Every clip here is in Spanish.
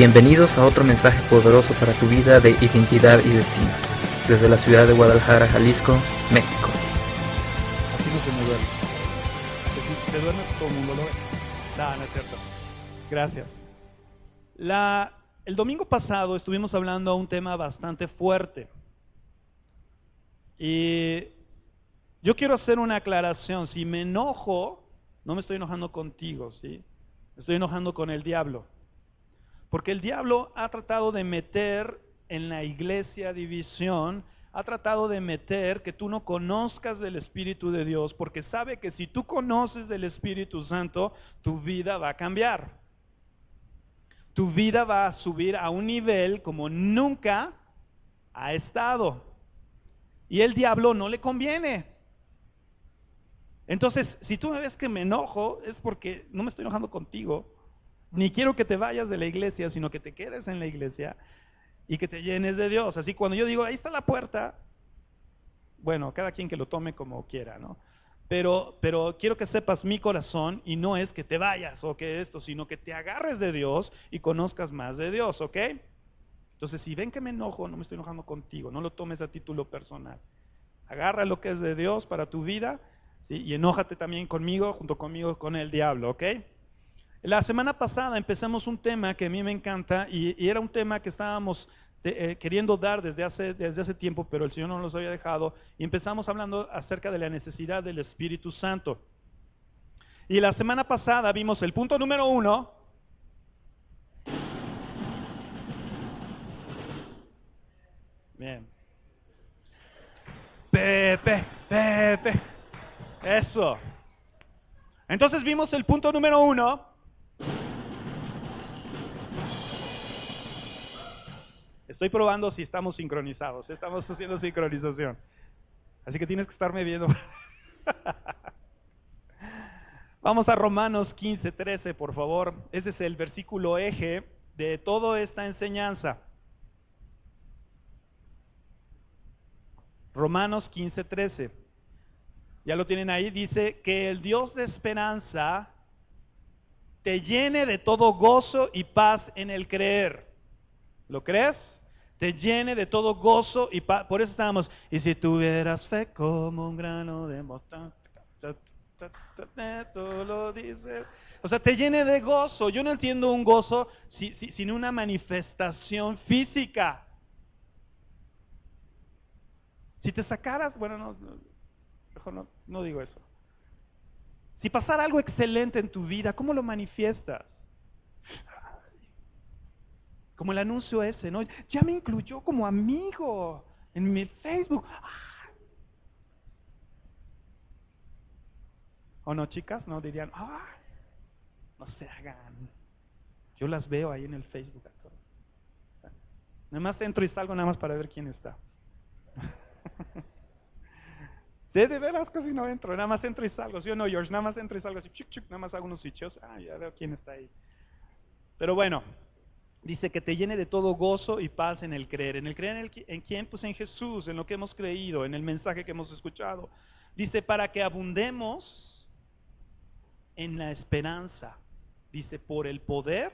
Bienvenidos a otro mensaje poderoso para tu vida de identidad y destino. Desde la ciudad de Guadalajara, Jalisco, México. Así no se me duerme. Te duermes como un dolor. No, no es cierto. Gracias. La, el domingo pasado estuvimos hablando de un tema bastante fuerte. Y yo quiero hacer una aclaración. Si me enojo, no me estoy enojando contigo, ¿sí? Estoy enojando con el diablo. Porque el diablo ha tratado de meter en la iglesia división, ha tratado de meter que tú no conozcas del Espíritu de Dios, porque sabe que si tú conoces del Espíritu Santo, tu vida va a cambiar. Tu vida va a subir a un nivel como nunca ha estado. Y el diablo no le conviene. Entonces, si tú me ves que me enojo, es porque no me estoy enojando contigo, ni quiero que te vayas de la iglesia, sino que te quedes en la iglesia y que te llenes de Dios. Así cuando yo digo, ahí está la puerta, bueno, cada quien que lo tome como quiera, ¿no? Pero, pero quiero que sepas mi corazón y no es que te vayas o que esto, sino que te agarres de Dios y conozcas más de Dios, ¿ok? Entonces, si ven que me enojo, no me estoy enojando contigo, no lo tomes a título personal. Agarra lo que es de Dios para tu vida y enójate también conmigo, junto conmigo con el diablo, ¿ok? La semana pasada empezamos un tema que a mí me encanta y, era un tema que estábamos eh, queriendo dar desde hace, desde hace tiempo, pero el Señor no nos había dejado, y empezamos hablando acerca de la necesidad del Espíritu Santo. Y la semana pasada vimos el punto número uno. Bien. Pepe, Pepe. Eso. Entonces vimos el punto número uno, Estoy probando si estamos sincronizados. Estamos haciendo sincronización. Así que tienes que estarme viendo. Vamos a Romanos 15, 13, por favor. Ese es el versículo eje de toda esta enseñanza. Romanos 15, 13. Ya lo tienen ahí. Dice que el Dios de esperanza te llene de todo gozo y paz en el creer. ¿Lo crees? Te llene de todo gozo y por eso estamos, y si tuvieras fe como un grano de mostaza, lo dice. O sea, te llene de gozo. Yo no entiendo un gozo sin una manifestación física. Si te sacaras, bueno, no, mejor no, no digo eso. Si pasara algo excelente en tu vida, ¿cómo lo manifiestas? Como el anuncio ese, ¿no? Ya me incluyó como amigo en mi Facebook. ¿O no, chicas? ¿No dirían, ah, no se hagan? Yo las veo ahí en el Facebook. Nada más entro y salgo nada más para ver quién está. de veras casi no entro, nada más entro y salgo. ¿Sí o no, George? Nada más entro y salgo así, chuc, nada más hago unos switches. Ah, ya veo quién está ahí. Pero bueno, dice que te llene de todo gozo y paz en el creer. ¿En el creer en, en quién? Pues en Jesús, en lo que hemos creído, en el mensaje que hemos escuchado. Dice, para que abundemos en la esperanza. Dice, por el poder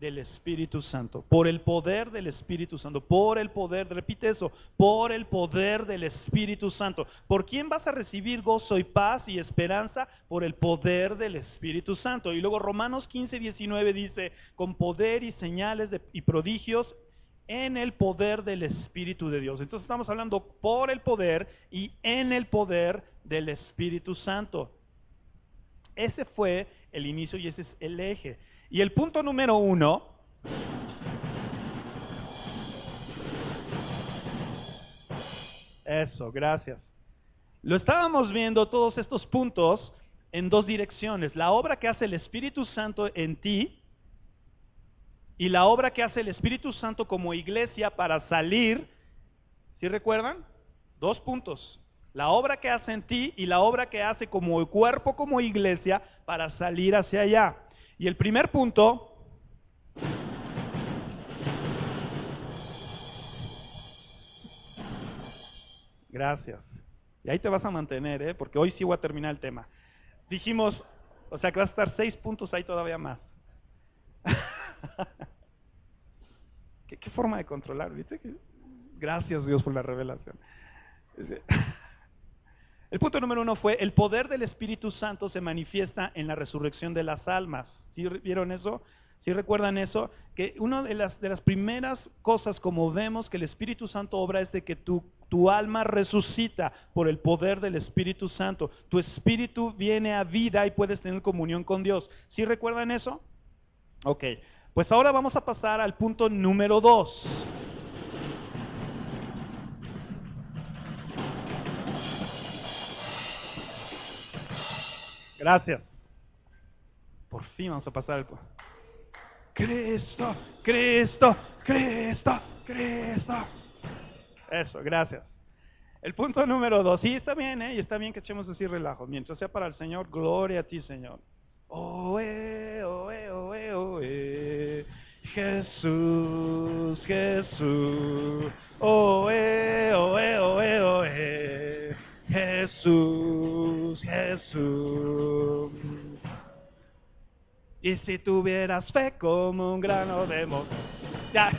del Espíritu Santo, por el poder del Espíritu Santo, por el poder, repite eso, por el poder del Espíritu Santo. ¿Por quién vas a recibir gozo y paz y esperanza? Por el poder del Espíritu Santo. Y luego Romanos 15, 19 dice, con poder y señales y prodigios en el poder del Espíritu de Dios. Entonces estamos hablando por el poder y en el poder del Espíritu Santo. Ese fue el inicio y ese es el eje. Y el punto número uno, eso, gracias. Lo estábamos viendo todos estos puntos en dos direcciones. La obra que hace el Espíritu Santo en ti y la obra que hace el Espíritu Santo como iglesia para salir. ¿Sí recuerdan? Dos puntos. La obra que hace en ti y la obra que hace como cuerpo, como iglesia, para salir hacia allá. Y el primer punto Gracias. Y ahí te vas a mantener, ¿eh? porque hoy sí voy a terminar el tema. Dijimos, o sea que vas a estar seis puntos ahí todavía más. ¿Qué, qué forma de controlar? ¿Viste? Gracias Dios por la revelación. El punto número uno fue, el poder del Espíritu Santo se manifiesta en la resurrección de las almas. ¿Sí vieron eso? ¿Sí recuerdan eso? Que una de las, de las primeras cosas como vemos que el Espíritu Santo obra es de que tu, tu alma resucita por el poder del Espíritu Santo. Tu espíritu viene a vida y puedes tener comunión con Dios. ¿Sí recuerdan eso? Ok, pues ahora vamos a pasar al punto número dos. Gracias. Por fin vamos a pasar al Cristo, Cristo, Cristo, Cristo. Eso, gracias. El punto número dos, sí, está bien, ¿eh? Y está bien que echemos así relajo. Mientras sea para el Señor, gloria a ti, Señor. Oh, eh, oh, eh. Jesús, Jesús. Oh, eh, oh, eh. Jesús, Jesús. Y si tuvieras fe como un grano de mostaza. Ya.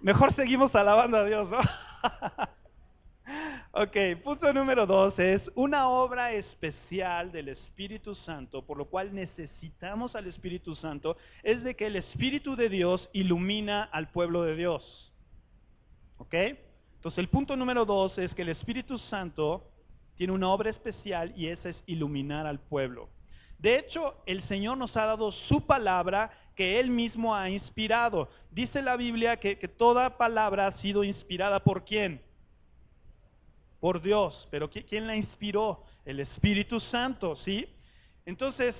Mejor seguimos alabando a Dios, ¿no? ok, punto número dos es una obra especial del Espíritu Santo, por lo cual necesitamos al Espíritu Santo, es de que el Espíritu de Dios ilumina al pueblo de Dios. ¿Ok? Entonces el punto número dos es que el Espíritu Santo tiene una obra especial y esa es iluminar al pueblo. De hecho, el Señor nos ha dado su palabra que Él mismo ha inspirado. Dice la Biblia que, toda palabra ha sido inspirada por quién? Por Dios. Pero ¿quién la inspiró? El Espíritu Santo, ¿sí? Entonces,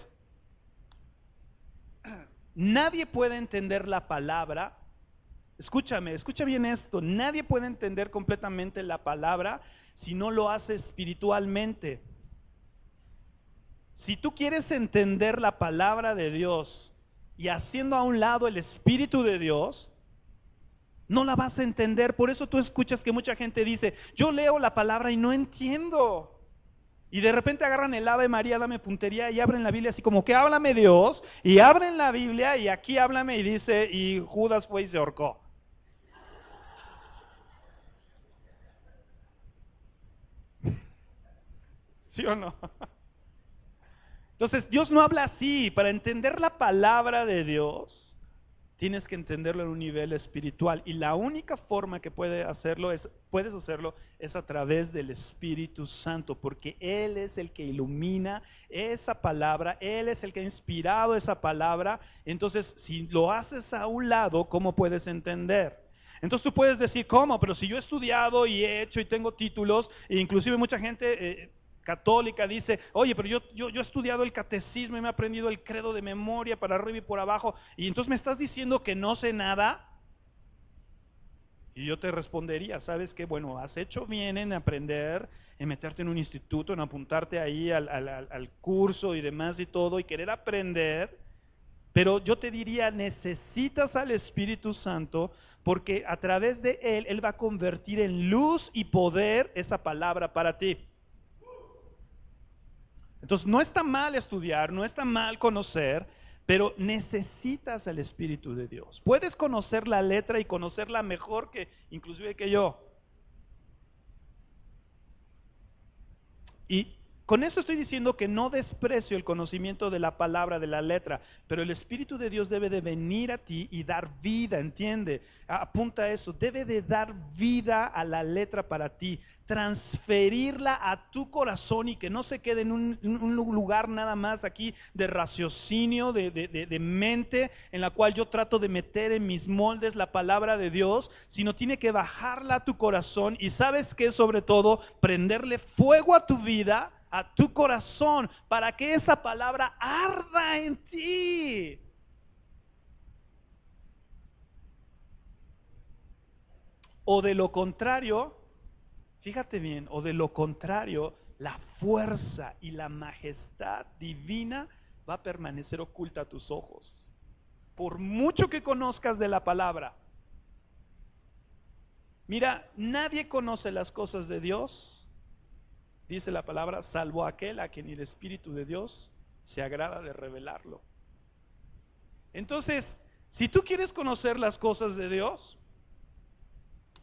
nadie puede entender la palabra Escúchame, escucha bien esto. Nadie puede entender completamente la palabra si no lo hace espiritualmente. Si tú quieres entender la palabra de Dios y haciendo a un lado el Espíritu de Dios, no la vas a entender. Por eso tú escuchas que mucha gente dice, yo leo la palabra y no entiendo. Y de repente agarran el Ave María, dame puntería, y abren la Biblia así como que háblame Dios, y abren la Biblia y aquí háblame y dice, y Judas fue y se ahorcó. ¿Sí o no? Entonces, Dios no habla así. Para entender la palabra de Dios, tienes que entenderlo en un nivel espiritual. Y la única forma que puede hacerlo es, puedes hacerlo es a través del Espíritu Santo, porque Él es el que ilumina esa palabra, Él es el que ha inspirado esa palabra. Entonces, si lo haces a un lado, ¿cómo puedes entender? Entonces tú puedes decir, ¿cómo? Pero si yo he estudiado y he hecho y tengo títulos, e inclusive mucha gente eh, católica dice, oye, pero yo, yo, yo he estudiado el catecismo y me he aprendido el credo de memoria para arriba y por abajo, y entonces me estás diciendo que no sé nada. Y yo te respondería, ¿sabes qué? Bueno, has hecho bien en aprender, en meterte en un instituto, en apuntarte ahí al, al, al curso y demás y todo, y querer aprender, pero yo te diría, necesitas al Espíritu Santo porque a través de Él, Él va a convertir en luz y poder esa palabra para ti. Entonces no está mal estudiar, no está mal conocer, pero necesitas al Espíritu de Dios. Puedes conocer la letra y conocerla mejor que inclusive que yo. Y con eso estoy diciendo que no desprecio el conocimiento de la palabra, de la letra, pero el Espíritu de Dios debe de venir a ti y dar vida, entiende, apunta a eso, debe de dar vida a la letra para ti, transferirla a tu corazón y que no se quede en un, lugar nada más aquí de raciocinio, de, de mente, en la cual yo trato de meter en mis moldes la palabra de Dios, sino tiene que bajarla a tu corazón y sabes que sobre todo prenderle fuego a tu vida a tu corazón para que esa palabra arda en ti. O de lo contrario, fíjate bien, o de lo contrario, la fuerza y la majestad divina va a permanecer oculta a tus ojos. Por mucho que conozcas de la palabra. Mira, nadie conoce las cosas de Dios dice la palabra, salvo aquel a quien el Espíritu de Dios se agrada de revelarlo. Entonces, Si tú quieres conocer las cosas de Dios,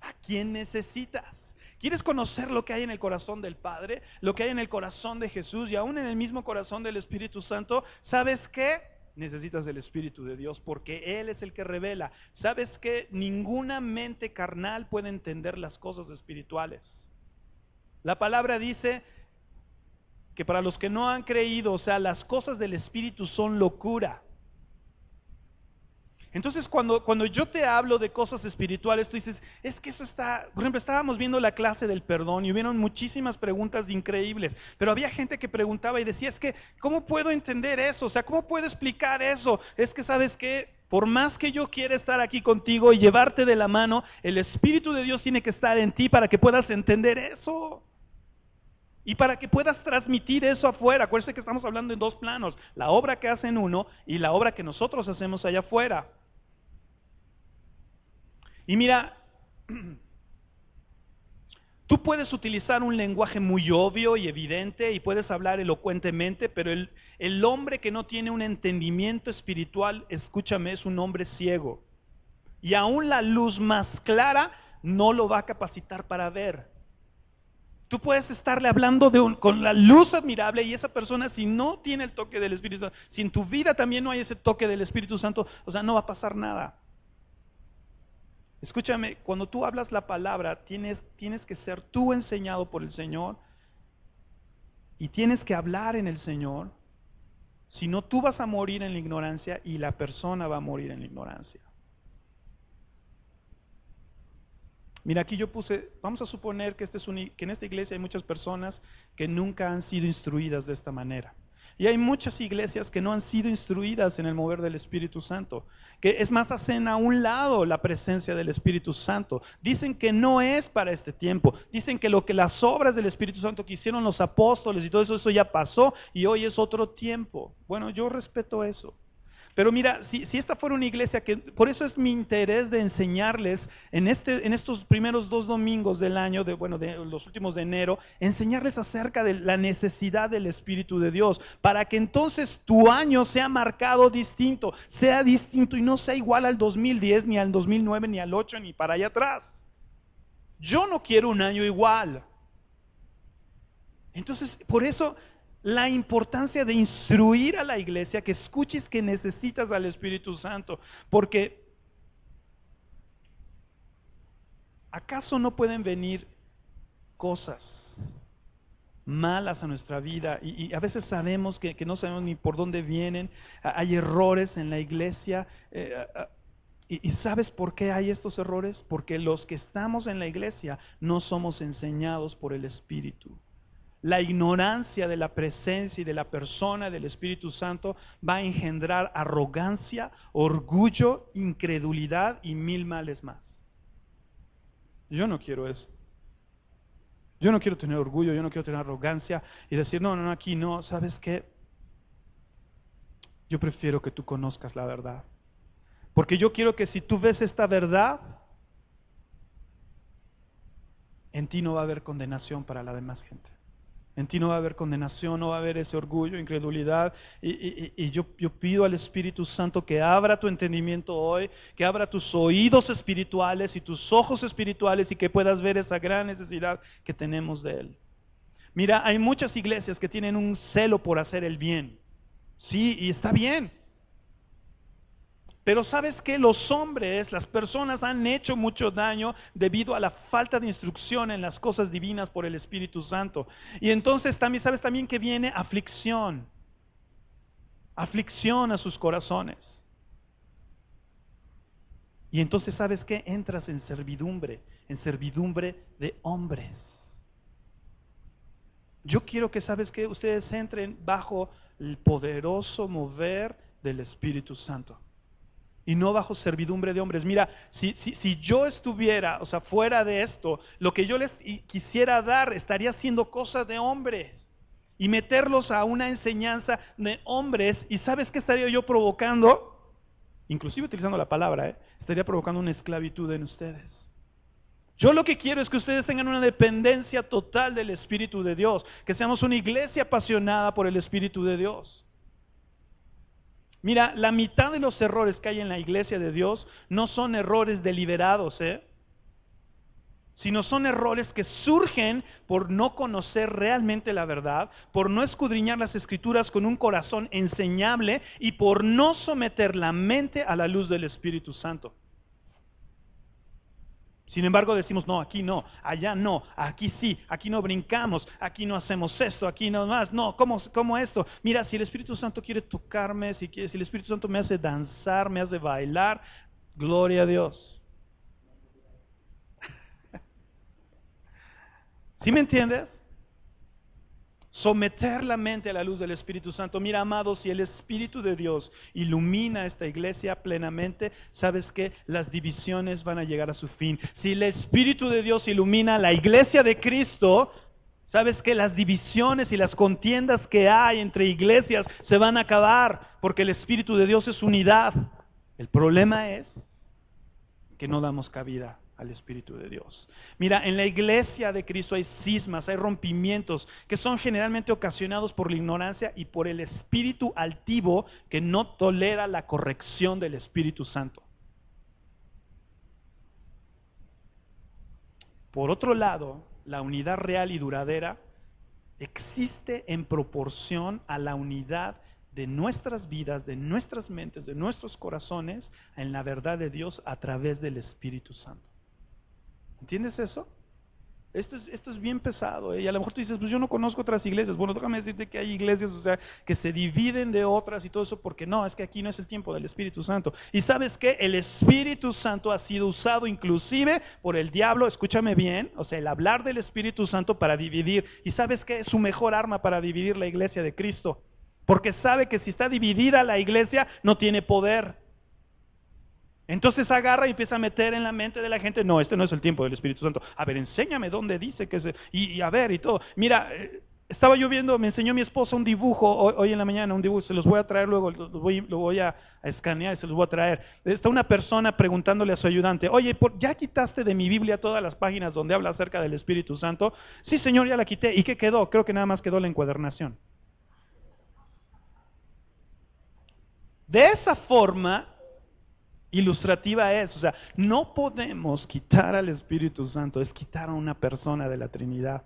¿a quién necesitas? ¿Quieres conocer lo que hay en el corazón del Padre, lo que hay en el corazón de Jesús y aún en el mismo corazón del Espíritu Santo? ¿Sabes qué? Necesitas del Espíritu de Dios porque Él es el que revela. ¿Sabes que Ninguna mente carnal puede entender las cosas espirituales. La palabra dice que para los que no han creído, o sea, las cosas del Espíritu son locura. Entonces, cuando, cuando yo te hablo de cosas espirituales, tú dices, es que eso está, por ejemplo, estábamos viendo la clase del perdón y hubieron muchísimas preguntas increíbles, pero había gente que preguntaba y decía, es que, ¿cómo puedo entender eso? O sea, ¿cómo puedo explicar eso? Es que, ¿sabes qué? Por más que yo quiera estar aquí contigo y llevarte de la mano, el Espíritu de Dios tiene que estar en ti para que puedas entender eso. Y para que puedas transmitir eso afuera, acuérdense que estamos hablando en dos planos, la obra que hacen uno y la obra que nosotros hacemos allá afuera. Y mira, tú puedes utilizar un lenguaje muy obvio y evidente y puedes hablar elocuentemente, pero el, el hombre que no tiene un entendimiento espiritual, escúchame, es un hombre ciego. Y aún la luz más clara no lo va a capacitar para ver. Tú puedes estarle hablando con la luz admirable y esa persona si no tiene el toque del Espíritu Santo, si en tu vida también no hay ese toque del Espíritu Santo, o sea, no va a pasar nada. Escúchame, cuando tú hablas la palabra, tienes, tienes que ser tú enseñado por el Señor y tienes que hablar en el Señor. Si no, tú vas a morir en la ignorancia y la persona va a morir en la ignorancia. Mira, aquí yo puse, vamos a suponer que, este es que en esta iglesia hay muchas personas que nunca han sido instruidas de esta manera. Y hay muchas iglesias que no han sido instruidas en el mover del Espíritu Santo, que es más hacen a un lado la presencia del Espíritu Santo. Dicen que no es para este tiempo. Dicen que lo que las obras del Espíritu Santo que hicieron los apóstoles y todo eso, eso ya pasó y hoy es otro tiempo. Bueno, yo respeto eso. Pero mira, si, esta fuera una iglesia que, por eso es mi interés de enseñarles en, este, en estos primeros dos domingos del año, de, bueno, de los últimos de enero, enseñarles acerca de la necesidad del Espíritu de Dios, para que entonces tu año sea marcado distinto, sea distinto y no sea igual al 2010, ni al 2009, ni al 8, ni para allá atrás. Yo no quiero un año igual. Entonces, por eso la importancia de instruir a la iglesia, que escuches que necesitas al Espíritu Santo, porque ¿acaso no pueden venir cosas malas a nuestra vida y, a veces sabemos que, no sabemos ni por dónde vienen, hay errores en la iglesia. Eh, y, sabes por qué hay estos errores? Porque los que estamos en la iglesia no somos enseñados por el Espíritu la ignorancia de la presencia y de la persona del Espíritu Santo va a engendrar arrogancia, orgullo, incredulidad y mil males más. Yo no quiero eso. Yo no quiero tener orgullo, yo no quiero tener arrogancia y decir, no, no, no, aquí no, ¿sabes qué? Yo prefiero que tú conozcas la verdad. Porque yo quiero que si tú ves esta verdad, en ti no va a haber condenación para la demás gente. En ti no va a haber condenación, no va a haber ese orgullo, incredulidad. Y, yo, yo, pido al Espíritu Santo que abra tu entendimiento hoy, que abra tus oídos espirituales y tus ojos espirituales y que puedas ver esa gran necesidad que tenemos de Él. Mira, hay muchas iglesias que tienen un celo por hacer el bien. Sí, y está bien. Pero sabes que los hombres, las personas han hecho mucho daño debido a la falta de instrucción en las cosas divinas por el Espíritu Santo. Y entonces también sabes también que viene aflicción. Aflicción a sus corazones. Y entonces sabes que entras en servidumbre, en servidumbre de hombres. Yo quiero que sabes que ustedes entren bajo el poderoso mover del Espíritu Santo y no bajo servidumbre de hombres. Mira, si, si, si, yo estuviera, o sea, fuera de esto, lo que yo les quisiera dar estaría haciendo cosas de hombres y meterlos a una enseñanza de hombres. ¿Y sabes qué estaría yo provocando? Inclusive utilizando la palabra, ¿eh? estaría provocando una esclavitud en ustedes. Yo lo que quiero es que ustedes tengan una dependencia total del Espíritu de Dios, que seamos una iglesia apasionada por el Espíritu de Dios. Mira, la mitad de los errores que hay en la iglesia de Dios no son errores deliberados, ¿eh? sino son errores que surgen por no conocer realmente la verdad, por no escudriñar las escrituras con un corazón enseñable y por no someter la mente a la luz del Espíritu Santo. Sin embargo decimos, no, aquí no, allá no, aquí sí, aquí no brincamos, aquí no hacemos esto, aquí no más, no, ¿cómo, cómo esto? Mira, si el Espíritu Santo quiere tocarme, si, quiere, si el Espíritu Santo me hace danzar, me hace bailar, gloria a Dios. ¿Sí me entiendes? Someter la mente a la luz del Espíritu Santo. Mira, amados, si el Espíritu de Dios ilumina esta iglesia plenamente, sabes que las divisiones van a llegar a su fin. Si el Espíritu de Dios ilumina la iglesia de Cristo, sabes que las divisiones y las contiendas que hay entre iglesias se van a acabar, porque el Espíritu de Dios es unidad. El problema es que no damos cabida al Espíritu de Dios. Mira, en la iglesia de Cristo hay cismas, hay rompimientos que son generalmente ocasionados por la ignorancia y por el espíritu altivo que no tolera la corrección del Espíritu Santo. Por otro lado, la unidad real y duradera existe en proporción a la unidad de nuestras vidas, de nuestras mentes, de nuestros corazones en la verdad de Dios a través del Espíritu Santo. ¿Entiendes eso? Esto es, esto es bien pesado. ¿eh? Y a lo mejor tú dices, pues yo no conozco otras iglesias. Bueno, déjame decirte que hay iglesias, o sea, que se dividen de otras y todo eso, porque no, es que aquí no es el tiempo del Espíritu Santo. Y sabes que el Espíritu Santo ha sido usado inclusive por el diablo, escúchame bien, o sea, el hablar del Espíritu Santo para dividir. Y sabes que es su mejor arma para dividir la iglesia de Cristo. Porque sabe que si está dividida la iglesia, no tiene poder. Entonces agarra y empieza a meter en la mente de la gente, no, este no es el tiempo del Espíritu Santo. A ver, enséñame dónde dice que es, y, a ver, y todo. Mira, eh, estaba yo viendo, me enseñó mi esposa un dibujo hoy, en la mañana, un dibujo, se los voy a traer luego, voy, lo voy a, escanear y se los voy a traer. Está una persona preguntándole a su ayudante, oye, ¿ya quitaste de mi Biblia todas las páginas donde habla acerca del Espíritu Santo? Sí, señor, ya la quité. ¿Y qué quedó? Creo que nada más quedó la encuadernación. De esa forma, ilustrativa es, o sea, no podemos quitar al Espíritu Santo, es quitar a una persona de la Trinidad.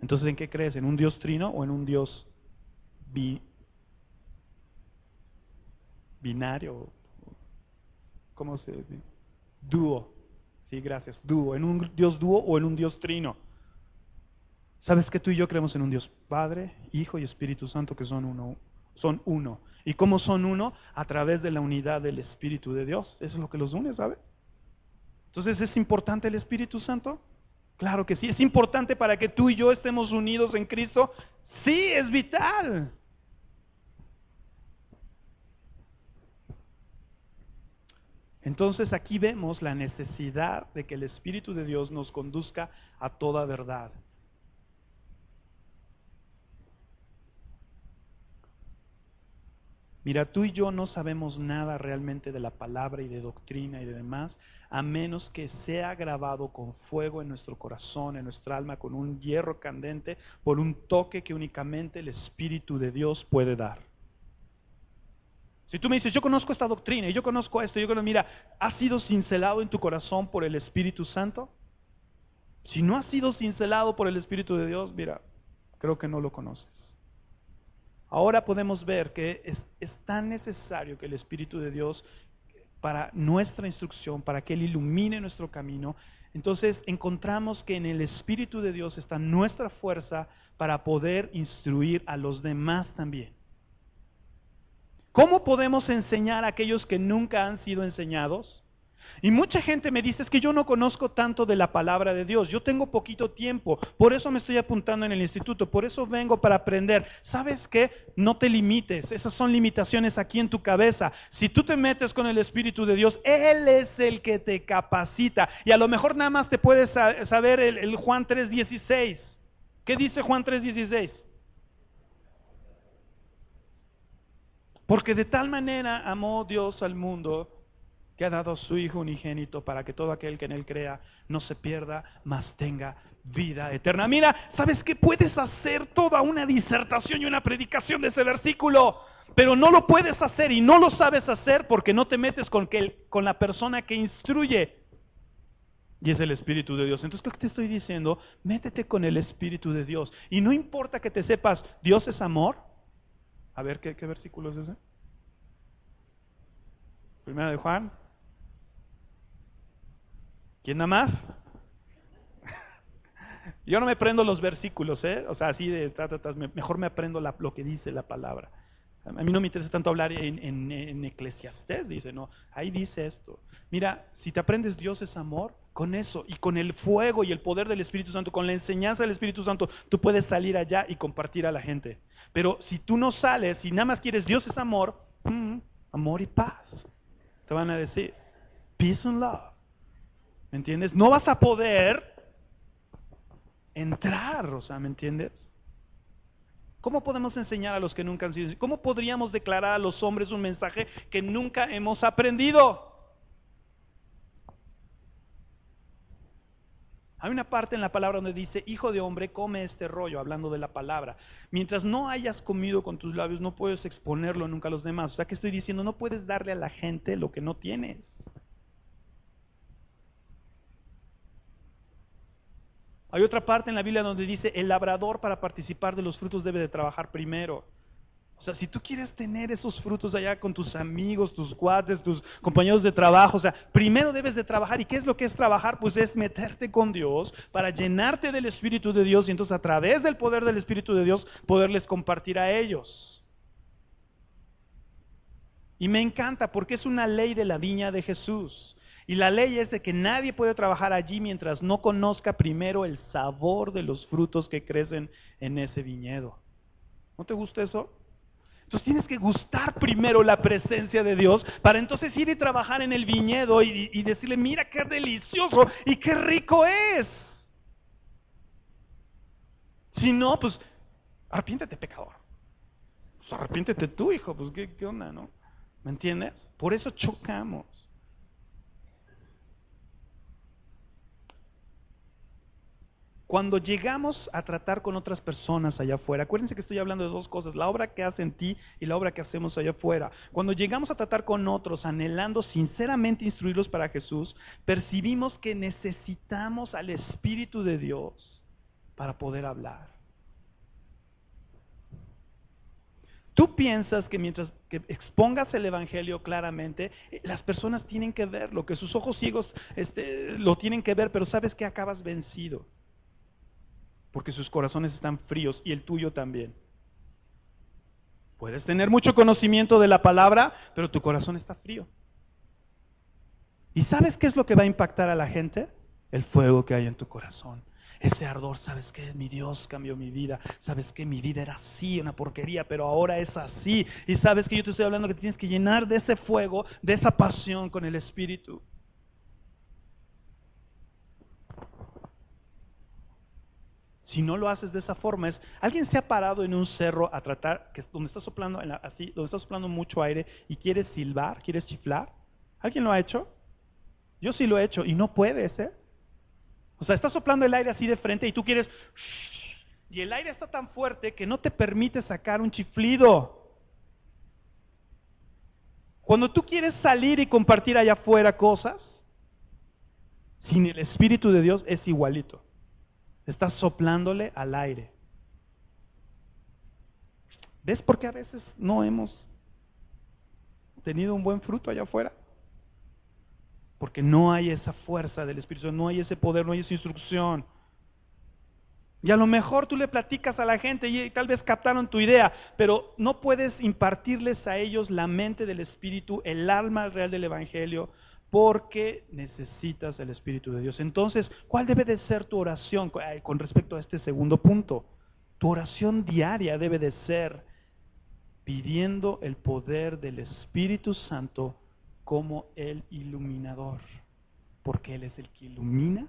Entonces, ¿en qué crees? ¿En un Dios trino o en un Dios binario? ¿Cómo se dice? Dúo. Sí, gracias. Dúo. ¿En un Dios dúo o en un Dios trino? ¿Sabes que tú y yo creemos en un Dios Padre, Hijo y Espíritu Santo que son uno? Son uno. ¿Y cómo son uno? A través de la unidad del Espíritu de Dios. Eso es lo que los une, ¿sabe? Entonces, ¿es importante el Espíritu Santo? Claro que sí. ¿Es importante para que tú y yo estemos unidos en Cristo? Sí, es vital. Entonces aquí vemos la necesidad de que el Espíritu de Dios nos conduzca a toda verdad. Mira, tú y yo no sabemos nada realmente de la palabra y de doctrina y de demás, a menos que sea grabado con fuego en nuestro corazón, en nuestra alma, con un hierro candente, por un toque que únicamente el Espíritu de Dios puede dar. Si tú me dices, yo conozco esta doctrina y yo conozco esto, yo conozco, mira, ¿ha sido cincelado en tu corazón por el Espíritu Santo? Si no ha sido cincelado por el Espíritu de Dios, mira, creo que no lo conoces. Ahora podemos ver que es, tan necesario que el Espíritu de Dios para nuestra instrucción, para que Él ilumine nuestro camino. Entonces encontramos que en el Espíritu de Dios está nuestra fuerza para poder instruir a los demás también. ¿Cómo podemos enseñar a aquellos que nunca han sido enseñados? Y mucha gente me dice, es que yo no conozco tanto de la palabra de Dios, yo tengo poquito tiempo, por eso me estoy apuntando en el instituto, por eso vengo para aprender. ¿Sabes qué? No te limites, esas son limitaciones aquí en tu cabeza. Si tú te metes con el Espíritu de Dios, Él es el que te capacita. Y a lo mejor nada más te puedes saber el, el Juan 3.16. ¿Qué dice Juan 3.16? Porque de tal manera amó Dios al mundo que ha dado su Hijo unigénito para que todo aquel que en Él crea no se pierda, mas tenga vida eterna. Mira, ¿sabes qué? Puedes hacer toda una disertación y una predicación de ese versículo, Pero no lo puedes hacer y no lo sabes hacer porque no te metes con, que, con la persona que instruye. Y es el Espíritu de Dios. Entonces, ¿qué te estoy diciendo? Métete con el Espíritu de Dios. Y no importa que te sepas, Dios es amor. A ver, ¿qué, qué versículo es ese? Primera de Juan. ¿Quién nada más? Yo no me aprendo los versículos, ¿eh? O sea, así de, mejor me aprendo lo que dice la palabra. A mí no me interesa tanto hablar en, en, Eclesiastés, dice, no, ahí dice esto. Mira, si te aprendes Dios es amor, con eso y con el fuego y el poder del Espíritu Santo, con la enseñanza del Espíritu Santo, tú puedes salir allá y compartir a la gente. Pero si tú no sales y nada más quieres Dios es amor, mm, amor y paz. Te van a decir, peace and love. ¿Me entiendes? No vas a poder entrar, o sea, ¿me entiendes? ¿Cómo podemos enseñar a los que nunca han sido? ¿Cómo podríamos declarar a los hombres un mensaje que nunca hemos aprendido? Hay una parte en la palabra donde dice, hijo de hombre, come este rollo, hablando de la palabra. Mientras no hayas comido con tus labios, no puedes exponerlo nunca a los demás. O sea, que estoy diciendo, no puedes darle a la gente lo que no tienes. Hay otra parte en la Biblia donde dice, el labrador para participar de los frutos debe de trabajar primero. O sea, si tú quieres tener esos frutos allá con tus amigos, tus cuates, tus compañeros de trabajo, o sea, primero debes de trabajar. ¿Y qué es lo que es trabajar? Pues es meterte con Dios para llenarte del Espíritu de Dios y entonces a través del poder del Espíritu de Dios poderles compartir a ellos. Y me encanta porque es una ley de la viña de Jesús. Y la ley es de que nadie puede trabajar allí mientras no conozca primero el sabor de los frutos que crecen en ese viñedo. ¿No te gusta eso? Entonces tienes que gustar primero la presencia de Dios para entonces ir y trabajar en el viñedo y, decirle, mira qué delicioso y qué rico es. Si no, pues arrepiéntete pecador. Pues arrepiéntete tú, hijo, pues ¿qué, qué onda, ¿no? ¿Me entiendes? Por eso chocamos. Cuando llegamos a tratar con otras personas allá afuera, acuérdense que estoy hablando de dos cosas, la obra que hace en ti y la obra que hacemos allá afuera. Cuando llegamos a tratar con otros anhelando sinceramente instruirlos para Jesús, percibimos que necesitamos al Espíritu de Dios para poder hablar. Tú piensas que mientras que expongas el Evangelio claramente, eh, las personas tienen que verlo, que sus ojos ciegos este, lo tienen que ver, pero sabes que acabas vencido porque sus corazones están fríos y el tuyo también. Puedes tener mucho conocimiento de la palabra, pero tu corazón está frío. ¿Y sabes qué es lo que va a impactar a la gente? El fuego que hay en tu corazón. Ese ardor, ¿sabes qué? Mi Dios cambió mi vida. ¿Sabes qué? Mi vida era así, una porquería, pero ahora es así. Y sabes que yo te estoy hablando que tienes que llenar de ese fuego, de esa pasión con el Espíritu. Si no lo haces de esa forma, es, alguien se ha parado en un cerro a tratar, que donde está soplando, donde está soplando mucho aire y quieres silbar, quieres chiflar. ¿Alguien lo ha hecho? Yo sí lo he hecho y no puedes, ¿eh? O sea, está soplando el aire así de frente y tú quieres... Y el aire está tan fuerte que no te permite sacar un chiflido. Cuando tú quieres salir y compartir allá afuera cosas, sin el Espíritu de Dios es igualito. Estás soplándole al aire. ¿Ves por qué a veces no hemos tenido un buen fruto allá afuera? Porque no hay esa fuerza del Espíritu, no hay ese poder, no hay esa instrucción. Y a lo mejor tú le platicas a la gente y tal vez captaron tu idea, pero no puedes impartirles a ellos la mente del Espíritu, el alma real del Evangelio, porque necesitas el Espíritu de Dios. Entonces, ¿cuál debe de ser tu oración con respecto a este segundo punto? Tu oración diaria debe de ser pidiendo el poder del Espíritu Santo como el iluminador, porque Él es el que ilumina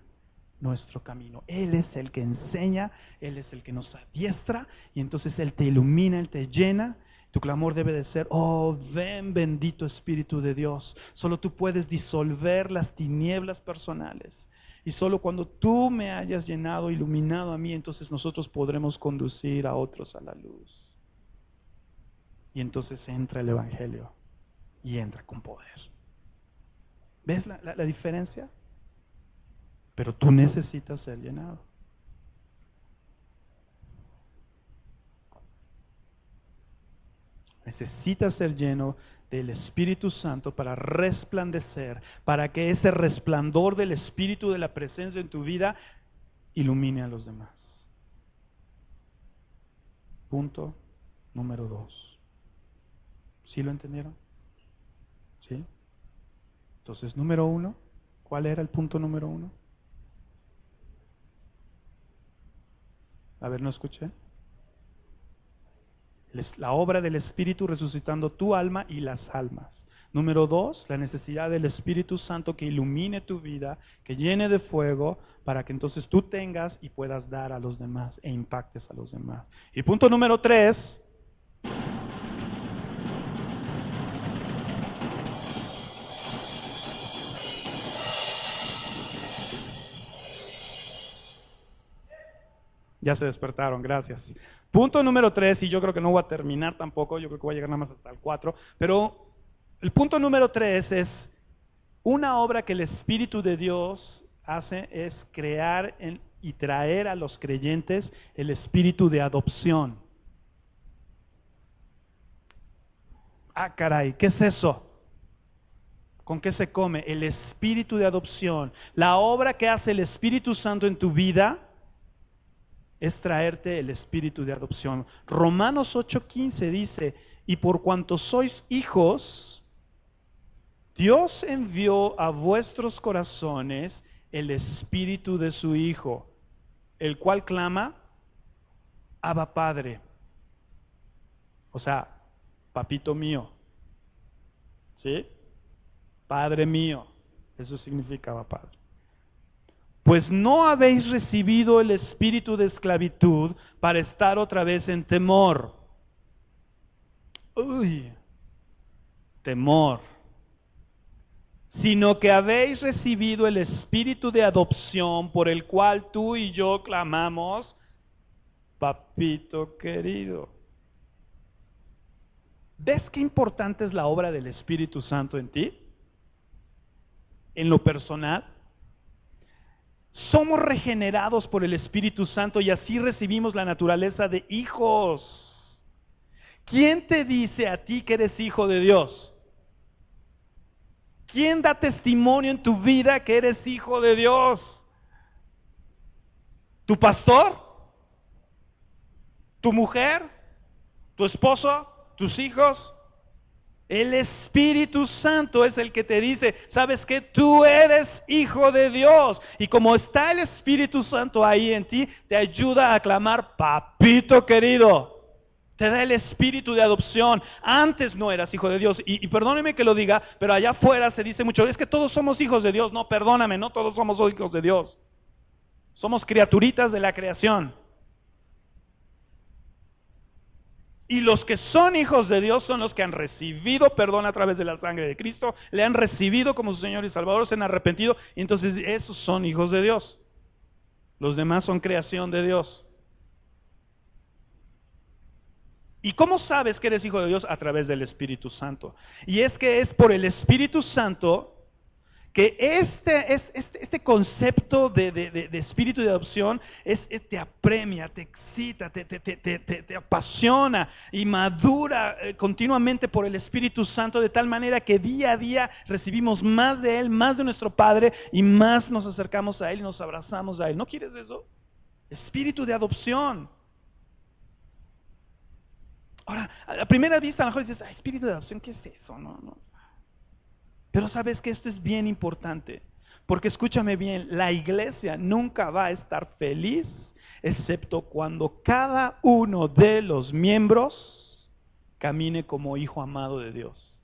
nuestro camino. Él es el que enseña, Él es el que nos adiestra, y entonces Él te ilumina, Él te llena, tu clamor debe de ser, oh, ven bendito Espíritu de Dios. Solo tú puedes disolver las tinieblas personales. Y solo cuando tú me hayas llenado, iluminado a mí, entonces nosotros podremos conducir a otros a la luz. y entonces entra el Evangelio y entra con poder. ¿Ves la, la diferencia? Pero tú necesitas ser llenado. Necesitas ser lleno del Espíritu Santo para resplandecer, para que ese resplandor del Espíritu de la presencia en tu vida ilumine a los demás. Punto número dos. ¿Sí lo entendieron? ¿Sí? Entonces, número uno, ¿cuál era el punto número uno? A ver, no escuché. La obra del Espíritu resucitando tu alma y las almas. Número dos, la necesidad del Espíritu Santo que ilumine tu vida, que llene de fuego, para que entonces tú tengas y puedas dar a los demás e impactes a los demás. Y punto número tres, Ya se despertaron, gracias. Punto número tres, y yo creo que no voy a terminar tampoco, yo creo que voy a llegar nada más hasta el cuatro, pero el punto número tres es una obra que el Espíritu de Dios hace es crear y traer a los creyentes el espíritu de adopción. Ah, caray, ¿qué es eso? ¿Con qué se come? El espíritu de adopción. La obra que hace el Espíritu Santo en tu vida es traerte el espíritu de adopción. Romanos 8:15 dice, y por cuanto sois hijos, Dios envió a vuestros corazones el espíritu de su Hijo, el cual clama, Abba Padre. O sea, papito mío. ¿Sí? Padre mío. Eso significa Abba Padre pues no habéis recibido el espíritu de esclavitud para estar otra vez en temor. Uy, temor. Sino que habéis recibido el espíritu de adopción por el cual tú y yo clamamos, papito querido. ¿Ves qué importante es la obra del Espíritu Santo en ti? En lo personal somos regenerados por el Espíritu Santo y así recibimos la naturaleza de hijos. ¿Quién te dice a ti que eres hijo de Dios? ¿Quién da testimonio en tu vida que eres hijo de Dios? ¿Tu pastor? ¿Tu mujer? ¿Tu esposo? ¿Tus hijos? El Espíritu Santo es el que te dice, sabes que tú eres hijo de Dios. Y como está el Espíritu Santo ahí en ti, te ayuda a clamar, papito querido. Te da el espíritu de adopción. Antes no eras hijo de Dios. Y, y, perdóneme que lo diga, pero allá afuera se dice mucho, es que todos somos hijos de Dios. No, perdóname, no todos somos hijos de Dios. Somos criaturitas de la creación. Y los que son hijos de Dios son los que han recibido perdón a través de la sangre de Cristo, le han recibido como su Señor y Salvador, se han arrepentido, entonces esos son hijos de Dios. Los demás son creación de Dios. ¿Y cómo sabes que eres hijo de Dios? A través del Espíritu Santo. Y es que es por el Espíritu Santo que este, este, este concepto de, espíritu de adopción es, te apremia, te excita, te, te, apasiona y madura eh, continuamente por el Espíritu Santo de tal manera que día a día recibimos más de Él, más de nuestro Padre y más nos acercamos a Él y nos abrazamos a Él. ¿No quieres eso? Espíritu de adopción. Ahora, a primera vista a lo mejor dices, espíritu de adopción, ¿qué es eso? No, no. Pero sabes que esto es bien importante, porque escúchame bien, la iglesia nunca va a estar feliz excepto cuando cada uno de los miembros camine como hijo amado de Dios.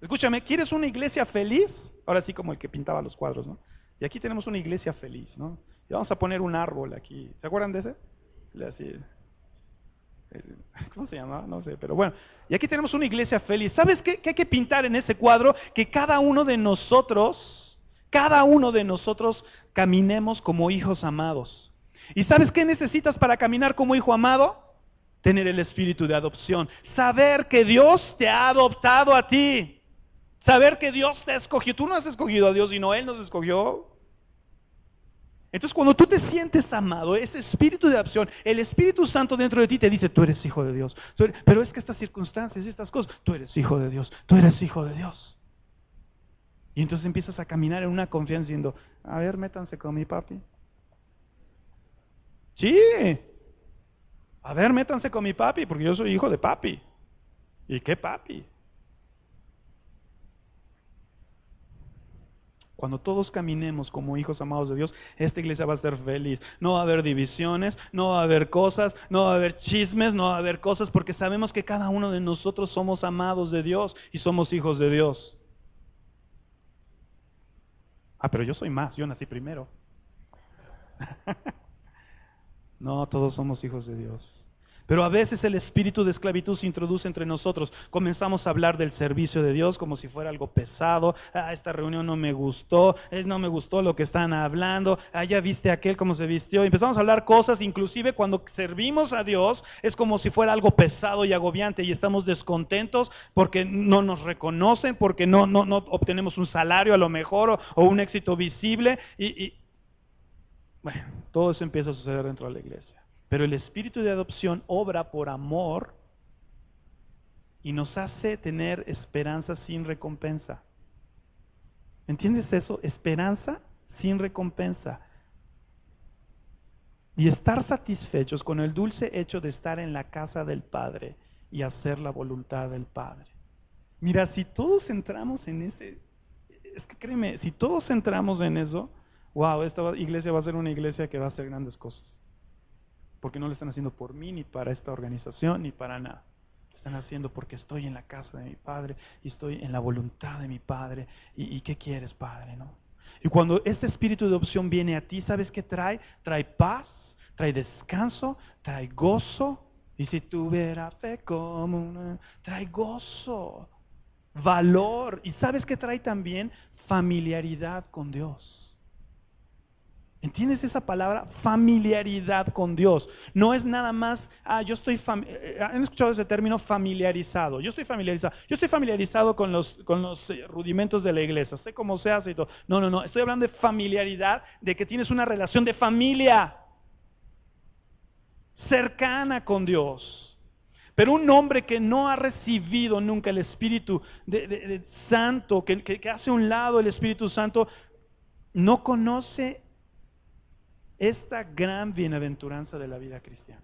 Escúchame, ¿quieres una iglesia feliz? Ahora sí como el que pintaba los cuadros, ¿no? Y aquí tenemos una iglesia feliz, ¿no? Y vamos a poner un árbol aquí. ¿Se acuerdan de ese? Así, ¿Cómo se llama? No sé, pero bueno. Y aquí tenemos una iglesia feliz. ¿Sabes qué, qué hay que pintar en ese cuadro? Que cada uno de nosotros, cada uno de nosotros caminemos como hijos amados. ¿Y sabes qué necesitas para caminar como hijo amado? tener el espíritu de adopción. Saber que Dios te ha adoptado a ti. Saber que Dios te ha escogido. Tú no has escogido a Dios, sino Él nos escogió. Entonces cuando tú te sientes amado, ese espíritu de adopción, el Espíritu Santo dentro de ti te dice, tú eres hijo de Dios. pero es que estas circunstancias y estas cosas, tú eres hijo de Dios, tú eres hijo de Dios. Y entonces empiezas a caminar en una confianza diciendo, a ver, métanse con mi papi. Sí. A ver, métanse con mi papi, porque yo soy hijo de papi. ¿Y qué papi? Cuando todos caminemos como hijos amados de Dios, esta iglesia va a ser feliz. No va a haber divisiones, no va a haber cosas, no va a haber chismes, no va a haber cosas, porque sabemos que cada uno de nosotros somos amados de Dios y somos hijos de Dios. Ah, pero yo soy más, yo nací primero. no, todos somos hijos de Dios. Pero a veces el espíritu de esclavitud se introduce entre nosotros. Comenzamos a hablar del servicio de Dios como si fuera algo pesado. Ah, esta reunión no me gustó, no me gustó lo que están hablando. Ah, ya viste aquel cómo se vistió. Empezamos a hablar cosas, inclusive cuando servimos a Dios, es como si fuera algo pesado y agobiante y estamos descontentos porque no nos reconocen, porque no, no, no obtenemos un salario a lo mejor o, un éxito visible. Y, y bueno, todo eso empieza a suceder dentro de la iglesia. Pero el espíritu de adopción obra por amor y nos hace tener esperanza sin recompensa. ¿Entiendes eso? Esperanza sin recompensa. Y estar satisfechos con el dulce hecho de estar en la casa del Padre y hacer la voluntad del Padre. Mira, si todos entramos en ese, es que créeme, si todos entramos en eso, wow, esta iglesia va a ser una iglesia que va a hacer grandes cosas porque no lo están haciendo por mí, ni para esta organización, ni para nada. Lo están haciendo porque estoy en la casa de mi Padre y estoy en la voluntad de mi Padre. ¿Y, qué quieres, Padre? ¿no? Y cuando este espíritu de opción viene a ti, ¿sabes qué trae? Trae paz, trae descanso, trae gozo. Y si tuviera fe como trae gozo, valor. ¿Y sabes qué trae también? Familiaridad con Dios. ¿Entiendes esa palabra? Familiaridad con Dios. No es nada más, ah, yo estoy, eh, ¿han escuchado ese término familiarizado? Yo estoy familiarizado. Yo estoy familiarizado con los, con los eh, rudimentos de la iglesia. Sé cómo se hace y todo. No, no, no. Estoy hablando de familiaridad, de que tienes una relación de familia cercana con Dios. Pero un hombre que no ha recibido nunca el Espíritu Santo, que, que hace un lado el Espíritu Santo, no conoce esta gran bienaventuranza de la vida cristiana.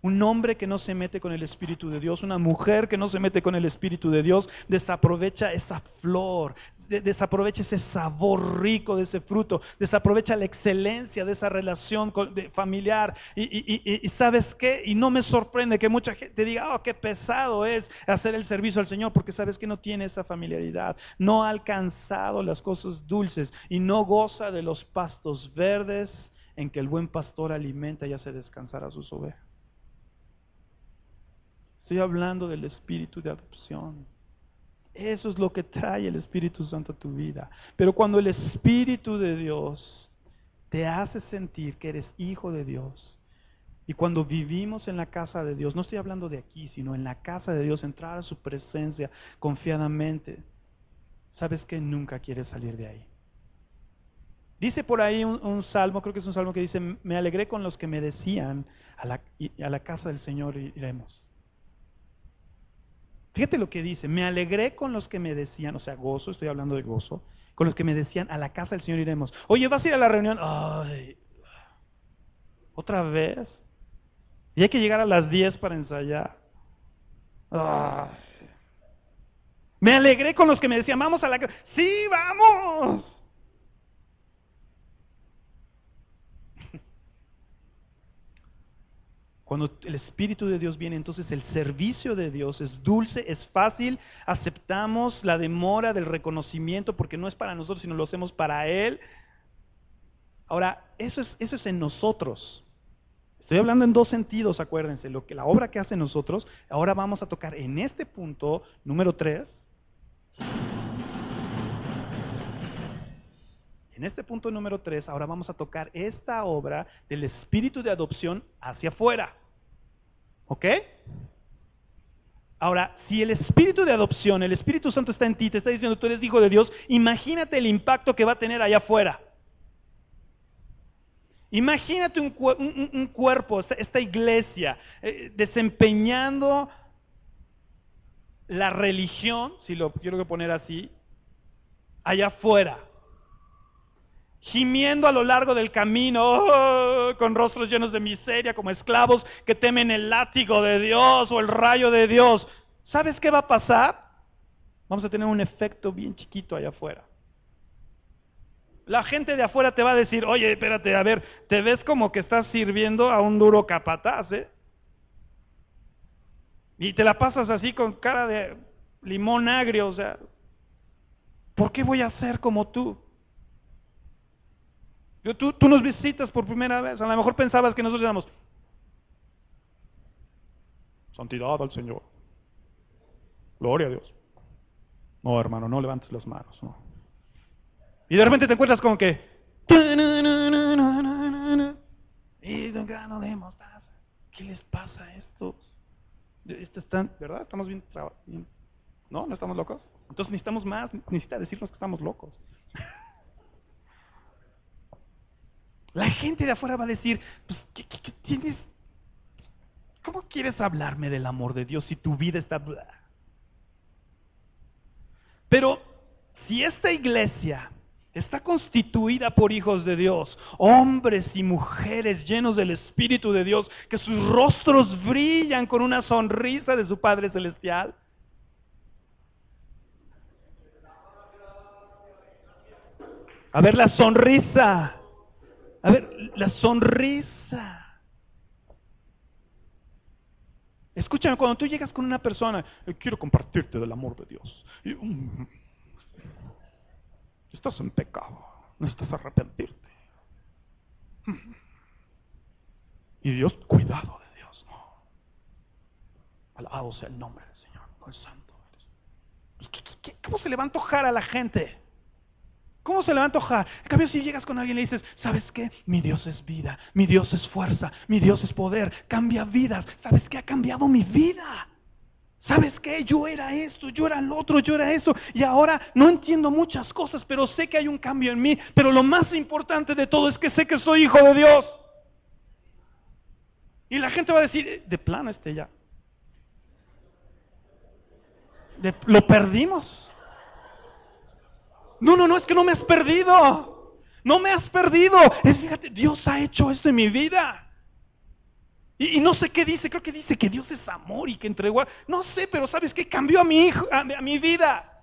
Un hombre que no se mete con el Espíritu de Dios, una mujer que no se mete con el Espíritu de Dios, desaprovecha esa flor, desaprovecha ese sabor rico de ese fruto, desaprovecha la excelencia de esa relación familiar. Y, sabes qué, y no me sorprende que mucha gente diga, oh, qué pesado es hacer el servicio al Señor, porque sabes que no tiene esa familiaridad, no ha alcanzado las cosas dulces y no goza de los pastos verdes en que el buen pastor alimenta y hace descansar a sus ovejas. Estoy hablando del espíritu de adopción. Eso es lo que trae el Espíritu Santo a tu vida. Pero cuando el Espíritu de Dios te hace sentir que eres hijo de Dios, y cuando vivimos en la casa de Dios, no estoy hablando de aquí, sino en la casa de Dios, entrar a su presencia confiadamente, sabes que nunca quieres salir de ahí. Dice por ahí un, salmo, creo que es un salmo que dice, me alegré con los que me decían, a la, a la casa del Señor iremos. Fíjate lo que dice, me alegré con los que me decían, o sea, gozo, estoy hablando de gozo, con los que me decían, a la casa del Señor iremos. Oye, ¿vas a ir a la reunión? Ay, otra vez. Y hay que llegar a las 10 para ensayar. Me alegré con los que me decían, vamos a la casa. Sí, vamos. Cuando el Espíritu de Dios viene, entonces el servicio de Dios es dulce, es fácil, aceptamos la demora del reconocimiento porque no es para nosotros, sino lo hacemos para Él. Ahora, eso es, eso es en nosotros. Estoy hablando en dos sentidos, acuérdense, lo que la obra que hace nosotros, ahora vamos a tocar en este punto número tres. En este punto número tres, ahora vamos a tocar esta obra del espíritu de adopción hacia afuera. ¿Ok? Ahora, si el espíritu de adopción, el Espíritu Santo está en ti, te está diciendo tú eres hijo de Dios, imagínate el impacto que va a tener allá afuera. Imagínate un, cuerpo, esta, iglesia, eh, desempeñando la religión, si lo quiero poner así, allá afuera. Gimiendo a lo largo del camino, oh, con rostros llenos de miseria, como esclavos que temen el látigo de Dios o el rayo de Dios. ¿Sabes qué va a pasar? Vamos a tener un efecto bien chiquito allá afuera. La gente de afuera te va a decir, oye, espérate, a ver, te ves como que estás sirviendo a un duro capataz, ¿eh? Y te la pasas así con cara de limón agrio, o sea, ¿por qué voy a ser como tú? Tú, nos visitas por primera vez, a lo mejor pensabas que nosotros éramos santidad al Señor, gloria a Dios. No, hermano, no levantes las manos, no. Y de repente te encuentras con que... Y ¿Qué les pasa a estos? están, ¿verdad? Estamos bien, ¿No? ¿No estamos locos? Entonces necesitamos más, necesita decirnos que estamos locos. La gente de afuera va a decir, pues, ¿qué, tienes? ¿Cómo quieres hablarme del amor de Dios si tu vida está... Pero si esta iglesia está constituida por hijos de Dios, hombres y mujeres llenos del Espíritu de Dios, que sus rostros brillan con una sonrisa de su Padre Celestial. A ver la sonrisa. A ver, la sonrisa. Escúchame, cuando tú llegas con una persona, eh, quiero compartirte del amor de Dios. Y, um, estás en pecado, necesitas arrepentirte. Y Dios, cuidado de Dios, no. Alabado sea el nombre del Señor, no es santo. Cómo se le va a antojar a la gente? ¿Cómo se le va cambio, si llegas con alguien y le dices, ¿sabes qué? Mi Dios es vida, mi Dios es fuerza, mi Dios es poder, cambia vidas. ¿Sabes qué? Ha cambiado mi vida. ¿Sabes qué? Yo era esto, yo era el otro, yo era eso. Y ahora no entiendo muchas cosas, pero sé que hay un cambio en mí. Pero lo más importante de todo es que sé que soy hijo de Dios. Y la gente va a decir, de plano este ya. lo perdimos. No, no, no, es que no me has perdido. No me has perdido. Es, fíjate, Dios ha hecho eso en mi vida. Y, no sé qué dice, creo que dice que Dios es amor y que entregó. No sé, pero ¿sabes qué? Cambió a mi hijo, a mi vida.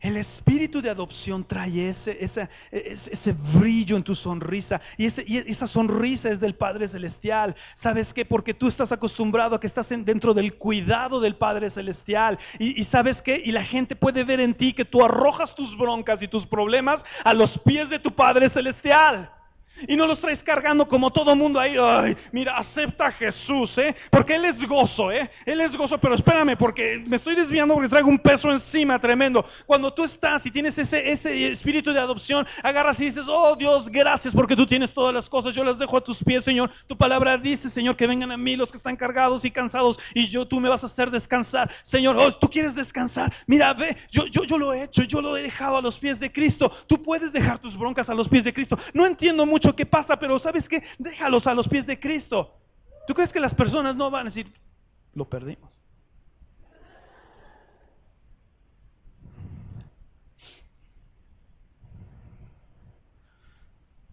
El espíritu de adopción trae ese, ese, ese, brillo en tu sonrisa. Y, esa sonrisa es del Padre Celestial. ¿Sabes qué? Porque tú estás acostumbrado a que estás dentro del cuidado del Padre Celestial. Y, y, ¿sabes qué? Y la gente puede ver en ti que tú arrojas tus broncas y tus problemas a los pies de tu Padre Celestial. Y no los traes cargando como todo mundo ahí. Ay, mira, acepta a Jesús, ¿eh? Porque Él es gozo, ¿eh? Él es gozo, pero espérame, porque me estoy desviando porque traigo un peso encima tremendo. Cuando tú estás y tienes ese, ese espíritu de adopción, agarras y dices, oh Dios, gracias porque tú tienes todas las cosas. Yo las dejo a tus pies, Señor. Tu palabra dice, Señor, que vengan a mí los que están cargados y cansados y yo, tú me vas a hacer descansar. Señor, oh, tú quieres descansar. Mira, ve, yo, yo, yo lo he hecho, yo lo he dejado a los pies de Cristo. Tú puedes dejar tus broncas a los pies de Cristo. No entiendo mucho qué pasa, pero ¿sabes qué? Déjalos a los pies de Cristo. ¿Tú crees que las personas no van a decir, lo perdimos?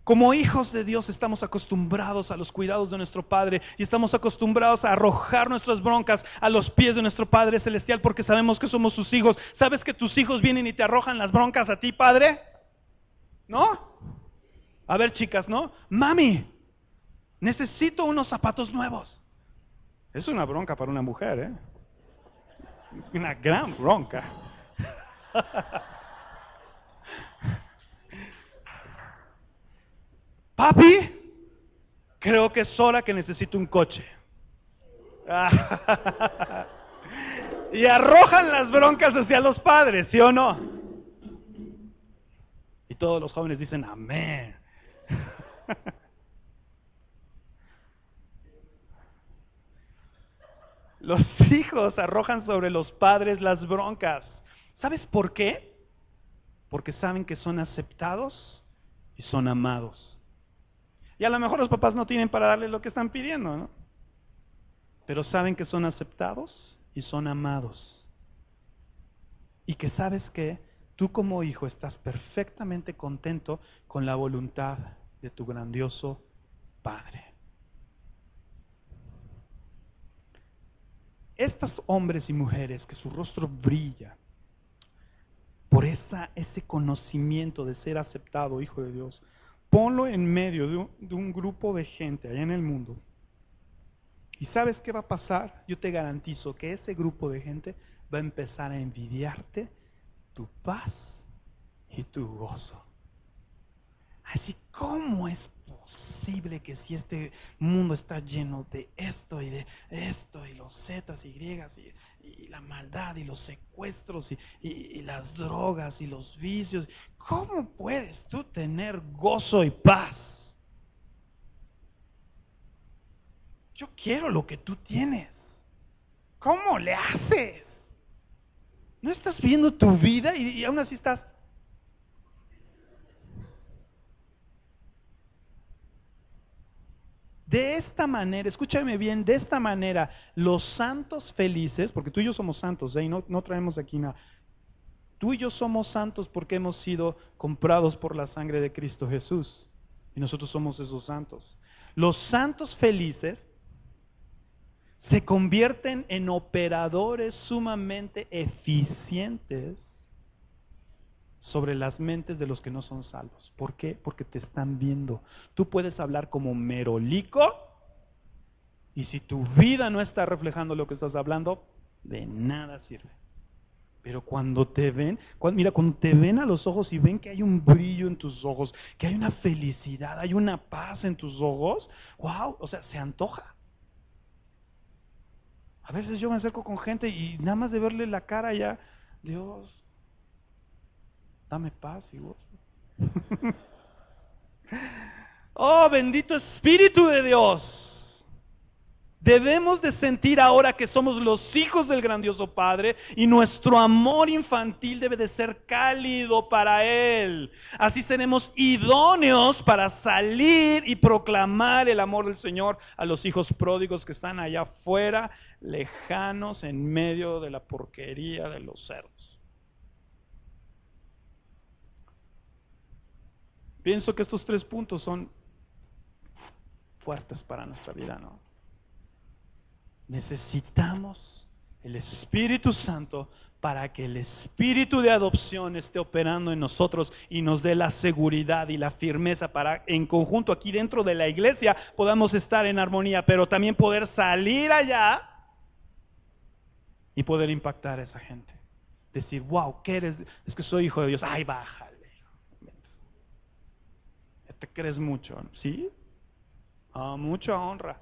Como hijos de Dios estamos acostumbrados a los cuidados de nuestro Padre y estamos acostumbrados a arrojar nuestras broncas a los pies de nuestro Padre Celestial porque sabemos que somos sus hijos. ¿Sabes que tus hijos vienen y te arrojan las broncas a ti, Padre? ¿No? A ver, chicas, ¿no? Mami, necesito unos zapatos nuevos. Es una bronca para una mujer, ¿eh? Una gran bronca. Papi, creo que es hora que necesito un coche. y arrojan las broncas hacia los padres, ¿sí o no? Y todos los jóvenes dicen, amén. los hijos arrojan sobre los padres las broncas. ¿Sabes por qué? Porque saben que son aceptados y son amados. Y a lo mejor los papás no tienen para darles lo que están pidiendo, ¿no? Pero saben que son aceptados y son amados. Y que sabes que tú como hijo estás perfectamente contento con la voluntad de tu grandioso Padre. Estos hombres y mujeres que su rostro brilla por esa, ese conocimiento de ser aceptado hijo de Dios, ponlo en medio de un, de un grupo de gente allá en el mundo. ¿Y sabes qué va a pasar? Yo te garantizo que ese grupo de gente va a empezar a envidiarte tu paz y tu gozo. Así, ¿cómo es posible que si este mundo está lleno de esto y de esto y los zetas y griegas y, la maldad y los secuestros y, y las drogas y los vicios, ¿cómo puedes tú tener gozo y paz? Yo quiero lo que tú tienes. ¿Cómo le haces? ¿No estás viendo tu vida y, y aún así estás De esta manera, escúchame bien, de esta manera, los santos felices, porque tú y yo somos santos, ¿eh? no, no traemos aquí nada, tú y yo somos santos porque hemos sido comprados por la sangre de Cristo Jesús, y nosotros somos esos santos. Los santos felices se convierten en operadores sumamente eficientes sobre las mentes de los que no son salvos. ¿Por qué? Porque te están viendo. Tú puedes hablar como merolico y si tu vida no está reflejando lo que estás hablando, de nada sirve. Pero cuando te ven, mira, cuando te ven a los ojos y ven que hay un brillo en tus ojos, que hay una felicidad, hay una paz en tus ojos, wow, o sea, se antoja. A veces yo me acerco con gente y nada más de verle la cara ya, Dios, dame paz y gozo. oh, bendito Espíritu de Dios. Debemos de sentir ahora que somos los hijos del grandioso Padre y nuestro amor infantil debe de ser cálido para Él. Así seremos idóneos para salir y proclamar el amor del Señor a los hijos pródigos que están allá afuera, lejanos, en medio de la porquería de los cerdos. Pienso que estos tres puntos son fuertes para nuestra vida, ¿no? Necesitamos el Espíritu Santo para que el Espíritu de adopción esté operando en nosotros y nos dé la seguridad y la firmeza para en conjunto aquí dentro de la iglesia podamos estar en armonía, pero también poder salir allá y poder impactar a esa gente. Decir, wow, ¿qué eres? Es que soy hijo de Dios. Ay, baja te crees mucho, ¿sí? Ah, mucha honra.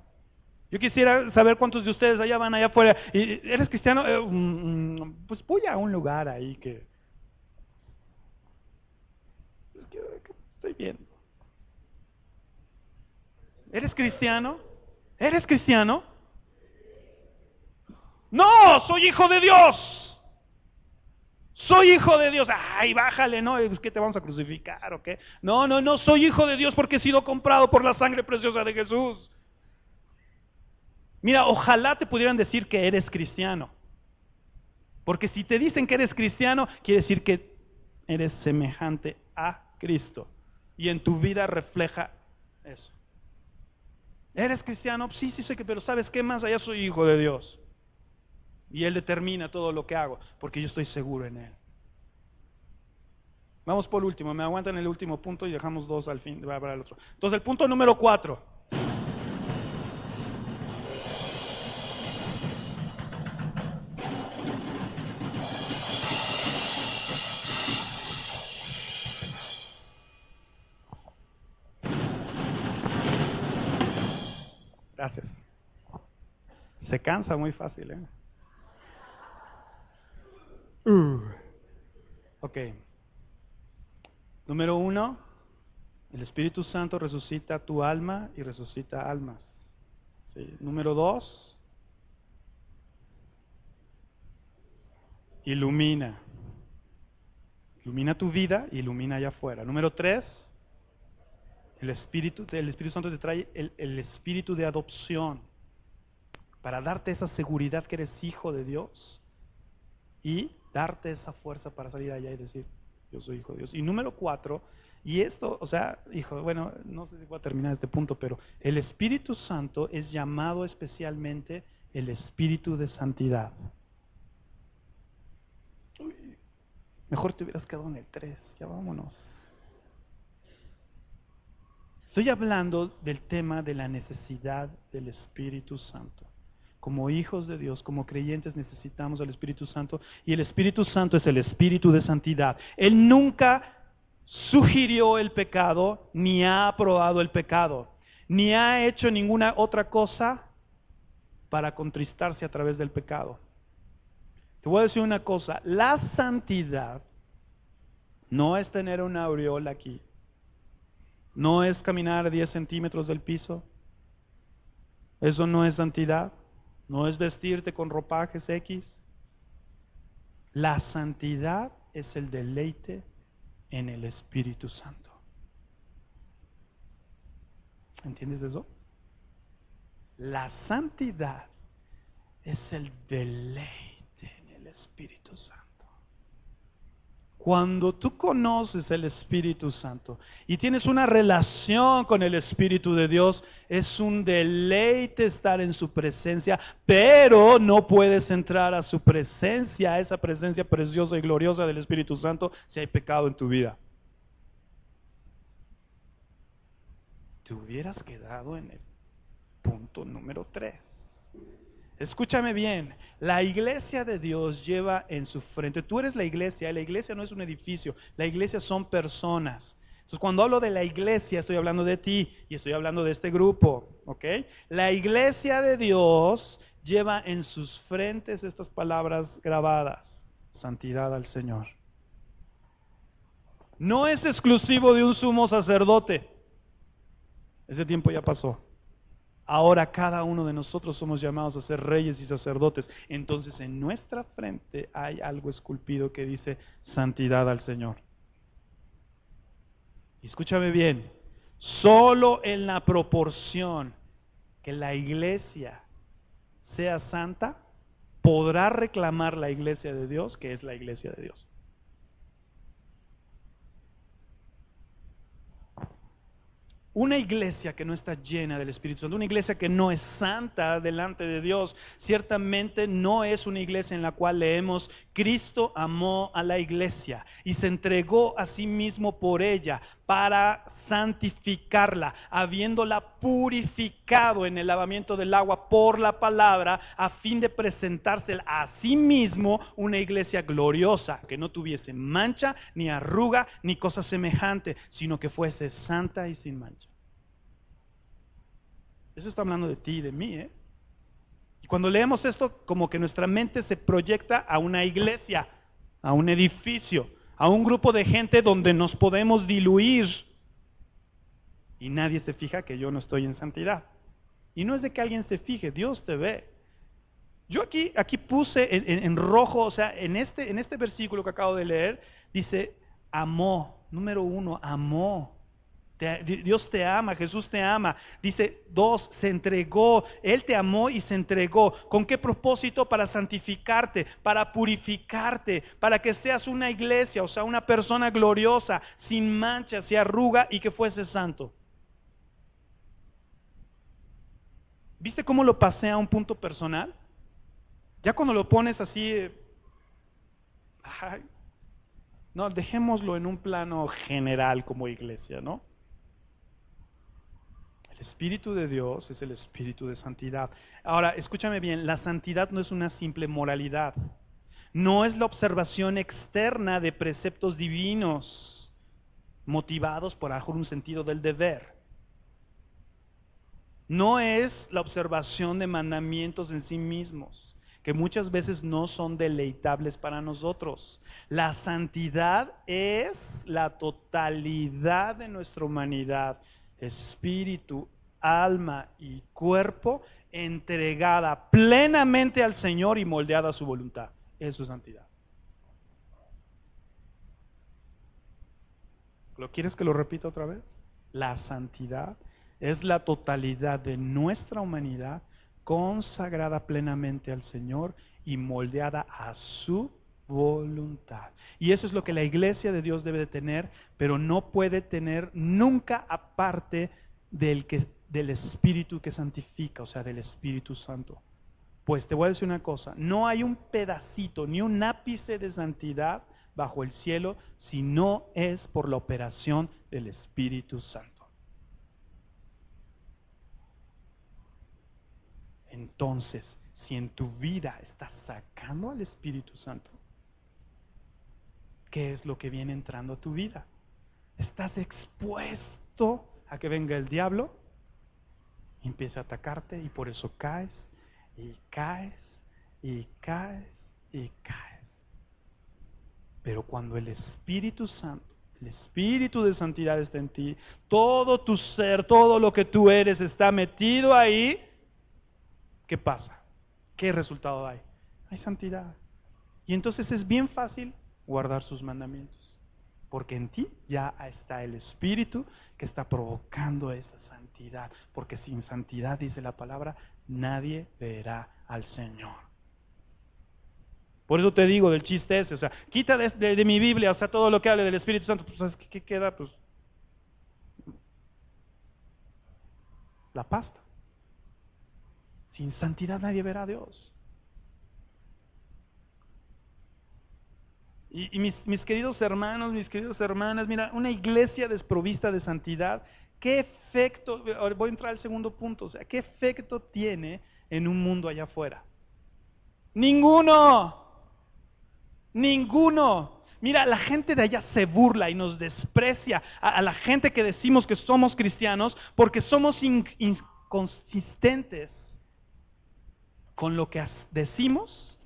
Yo quisiera saber cuántos de ustedes allá van allá afuera. ¿Y ¿Eres cristiano? Eh, mm, pues voy a un lugar ahí que... Estoy viendo. ¿Eres cristiano? ¿Eres cristiano? No, soy hijo de Dios. Soy hijo de Dios. Ay, bájale, ¿no? ¿Es que te vamos a crucificar o qué? No, no, no, soy hijo de Dios porque he sido comprado por la sangre preciosa de Jesús. Mira, ojalá te pudieran decir que eres cristiano. Porque si te dicen que eres cristiano, quiere decir que eres semejante a Cristo. Y en tu vida refleja eso. ¿Eres cristiano? Sí, sí sé que, pero ¿sabes qué más? Allá soy hijo de Dios. Y Él determina todo lo que hago, porque yo estoy seguro en Él. Vamos por último, me aguantan el último punto y dejamos dos al fin, para el otro. Entonces, el punto número cuatro. Gracias. Se cansa muy fácil, ¿eh? Uh. Ok. Número uno, el Espíritu Santo resucita tu alma y resucita almas. Número dos, ilumina. Ilumina tu vida, ilumina allá afuera. Número tres, el Espíritu, el Espíritu Santo te trae el, el espíritu de adopción para darte esa seguridad que eres hijo de Dios y darte esa fuerza para salir allá y decir, yo soy hijo de Dios. Y número cuatro, y esto, o sea, hijo, bueno, no sé si voy a terminar este punto, pero el Espíritu Santo es llamado especialmente el Espíritu de Santidad. mejor te hubieras quedado en el 3, ya vámonos. Estoy hablando del tema de la necesidad del Espíritu Santo. Como hijos de Dios, como creyentes necesitamos al Espíritu Santo y el Espíritu Santo es el Espíritu de santidad. Él nunca sugirió el pecado, ni ha aprobado el pecado, ni ha hecho ninguna otra cosa para contristarse a través del pecado. Te voy a decir una cosa, la santidad no es tener una aureola aquí, no es caminar 10 centímetros del piso, eso no es santidad, no es vestirte con ropajes X. La santidad es el deleite en el Espíritu Santo. ¿Entiendes eso? La santidad es el deleite en el Espíritu Santo. Cuando tú conoces el Espíritu Santo y tienes una relación con el Espíritu de Dios, es un deleite estar en su presencia, pero no puedes entrar a su presencia, a esa presencia preciosa y gloriosa del Espíritu Santo, si hay pecado en tu vida. Te hubieras quedado en el punto número 3. Escúchame bien, la iglesia de Dios lleva en su frente, tú eres la iglesia, la iglesia no es un edificio, la iglesia son personas. Entonces cuando hablo de la iglesia estoy hablando de ti y estoy hablando de este grupo. La iglesia de Dios lleva en sus frentes estas palabras grabadas, santidad al Señor. No es exclusivo de un sumo sacerdote, ese tiempo ya pasó. Ahora cada uno de nosotros somos llamados a ser reyes y sacerdotes. Entonces en nuestra frente hay algo esculpido que dice santidad al Señor. Escúchame bien, solo en la proporción que la iglesia sea santa, podrá reclamar la iglesia de Dios que es la iglesia de Dios. Una iglesia que no está llena del Espíritu Santo, una iglesia que no es santa delante de Dios, ciertamente no es una iglesia en la cual leemos, Cristo amó a la iglesia y se entregó a sí mismo por ella para santificarla, habiéndola purificado en el lavamiento del agua por la palabra, a fin de presentarse a sí mismo una iglesia gloriosa, que no tuviese mancha, ni arruga, ni cosa semejante, sino que fuese santa y sin mancha. Eso está hablando de ti y de mí, ¿eh? Y cuando leemos esto, como que nuestra mente se proyecta a una iglesia, a un edificio, a un grupo de gente donde nos podemos diluir y nadie se fija que yo no estoy en santidad. Y no es de que alguien se fije, Dios te ve. Yo aquí, aquí puse en, rojo, o sea, en este, en este versículo que acabo de leer, dice, amó, número uno, amó. Dios te ama, Jesús te ama. Dice, dos, se entregó. Él te amó y se entregó. ¿Con qué propósito? Para santificarte, para purificarte, para que seas una iglesia, o sea, una persona gloriosa, sin mancha, sin arruga y que fuese santo. ¿Viste cómo lo pasé a un punto personal? Ya cuando lo pones así, no, dejémoslo en un plano general como iglesia, ¿no? El Espíritu de Dios es el Espíritu de santidad. Ahora, escúchame bien, la santidad no es una simple moralidad, no es la observación externa de preceptos divinos motivados por un sentido del deber no es la observación de mandamientos en sí mismos, que muchas veces no son deleitables para nosotros. La santidad es la totalidad de nuestra humanidad, espíritu, alma y cuerpo entregada plenamente al Señor y moldeada a su voluntad. Eso es santidad. ¿Lo quieres que lo repita otra vez? La santidad es la totalidad de nuestra humanidad consagrada plenamente al Señor y moldeada a su voluntad. Y eso es lo que la iglesia de Dios debe de tener, pero no puede tener nunca aparte del, del Espíritu que santifica, o sea, del Espíritu Santo. Pues te voy a decir una cosa, no hay un pedacito ni un ápice de santidad bajo el cielo si no es por la operación del Espíritu Santo. Entonces, si en tu vida estás sacando al Espíritu Santo, ¿qué es lo que viene entrando a tu vida? Estás expuesto a que venga el diablo y empiece a atacarte y por eso caes y caes y caes y caes. Pero cuando el Espíritu Santo, el Espíritu de santidad está en ti, todo tu ser, todo lo que tú eres está metido ahí, ¿qué pasa? ¿Qué resultado hay? Hay santidad. Y entonces es bien fácil guardar sus mandamientos, porque en ti ya está el Espíritu que está provocando esa santidad, porque sin santidad, dice la palabra, nadie verá al Señor. Por eso te digo del chiste ese, o sea, quita de, mi Biblia, o sea, todo lo que hable del Espíritu Santo, pues ¿sabes qué, queda? Pues la pasta. Sin santidad nadie verá a Dios. Y, mis, mis, queridos hermanos, mis queridas hermanas, mira, una iglesia desprovista de santidad ¿Qué efecto, voy a entrar al segundo punto, o sea, qué efecto tiene en un mundo allá afuera? Ninguno, ninguno. Mira, la gente de allá se burla y nos desprecia a, la gente que decimos que somos cristianos porque somos inconsistentes con lo que decimos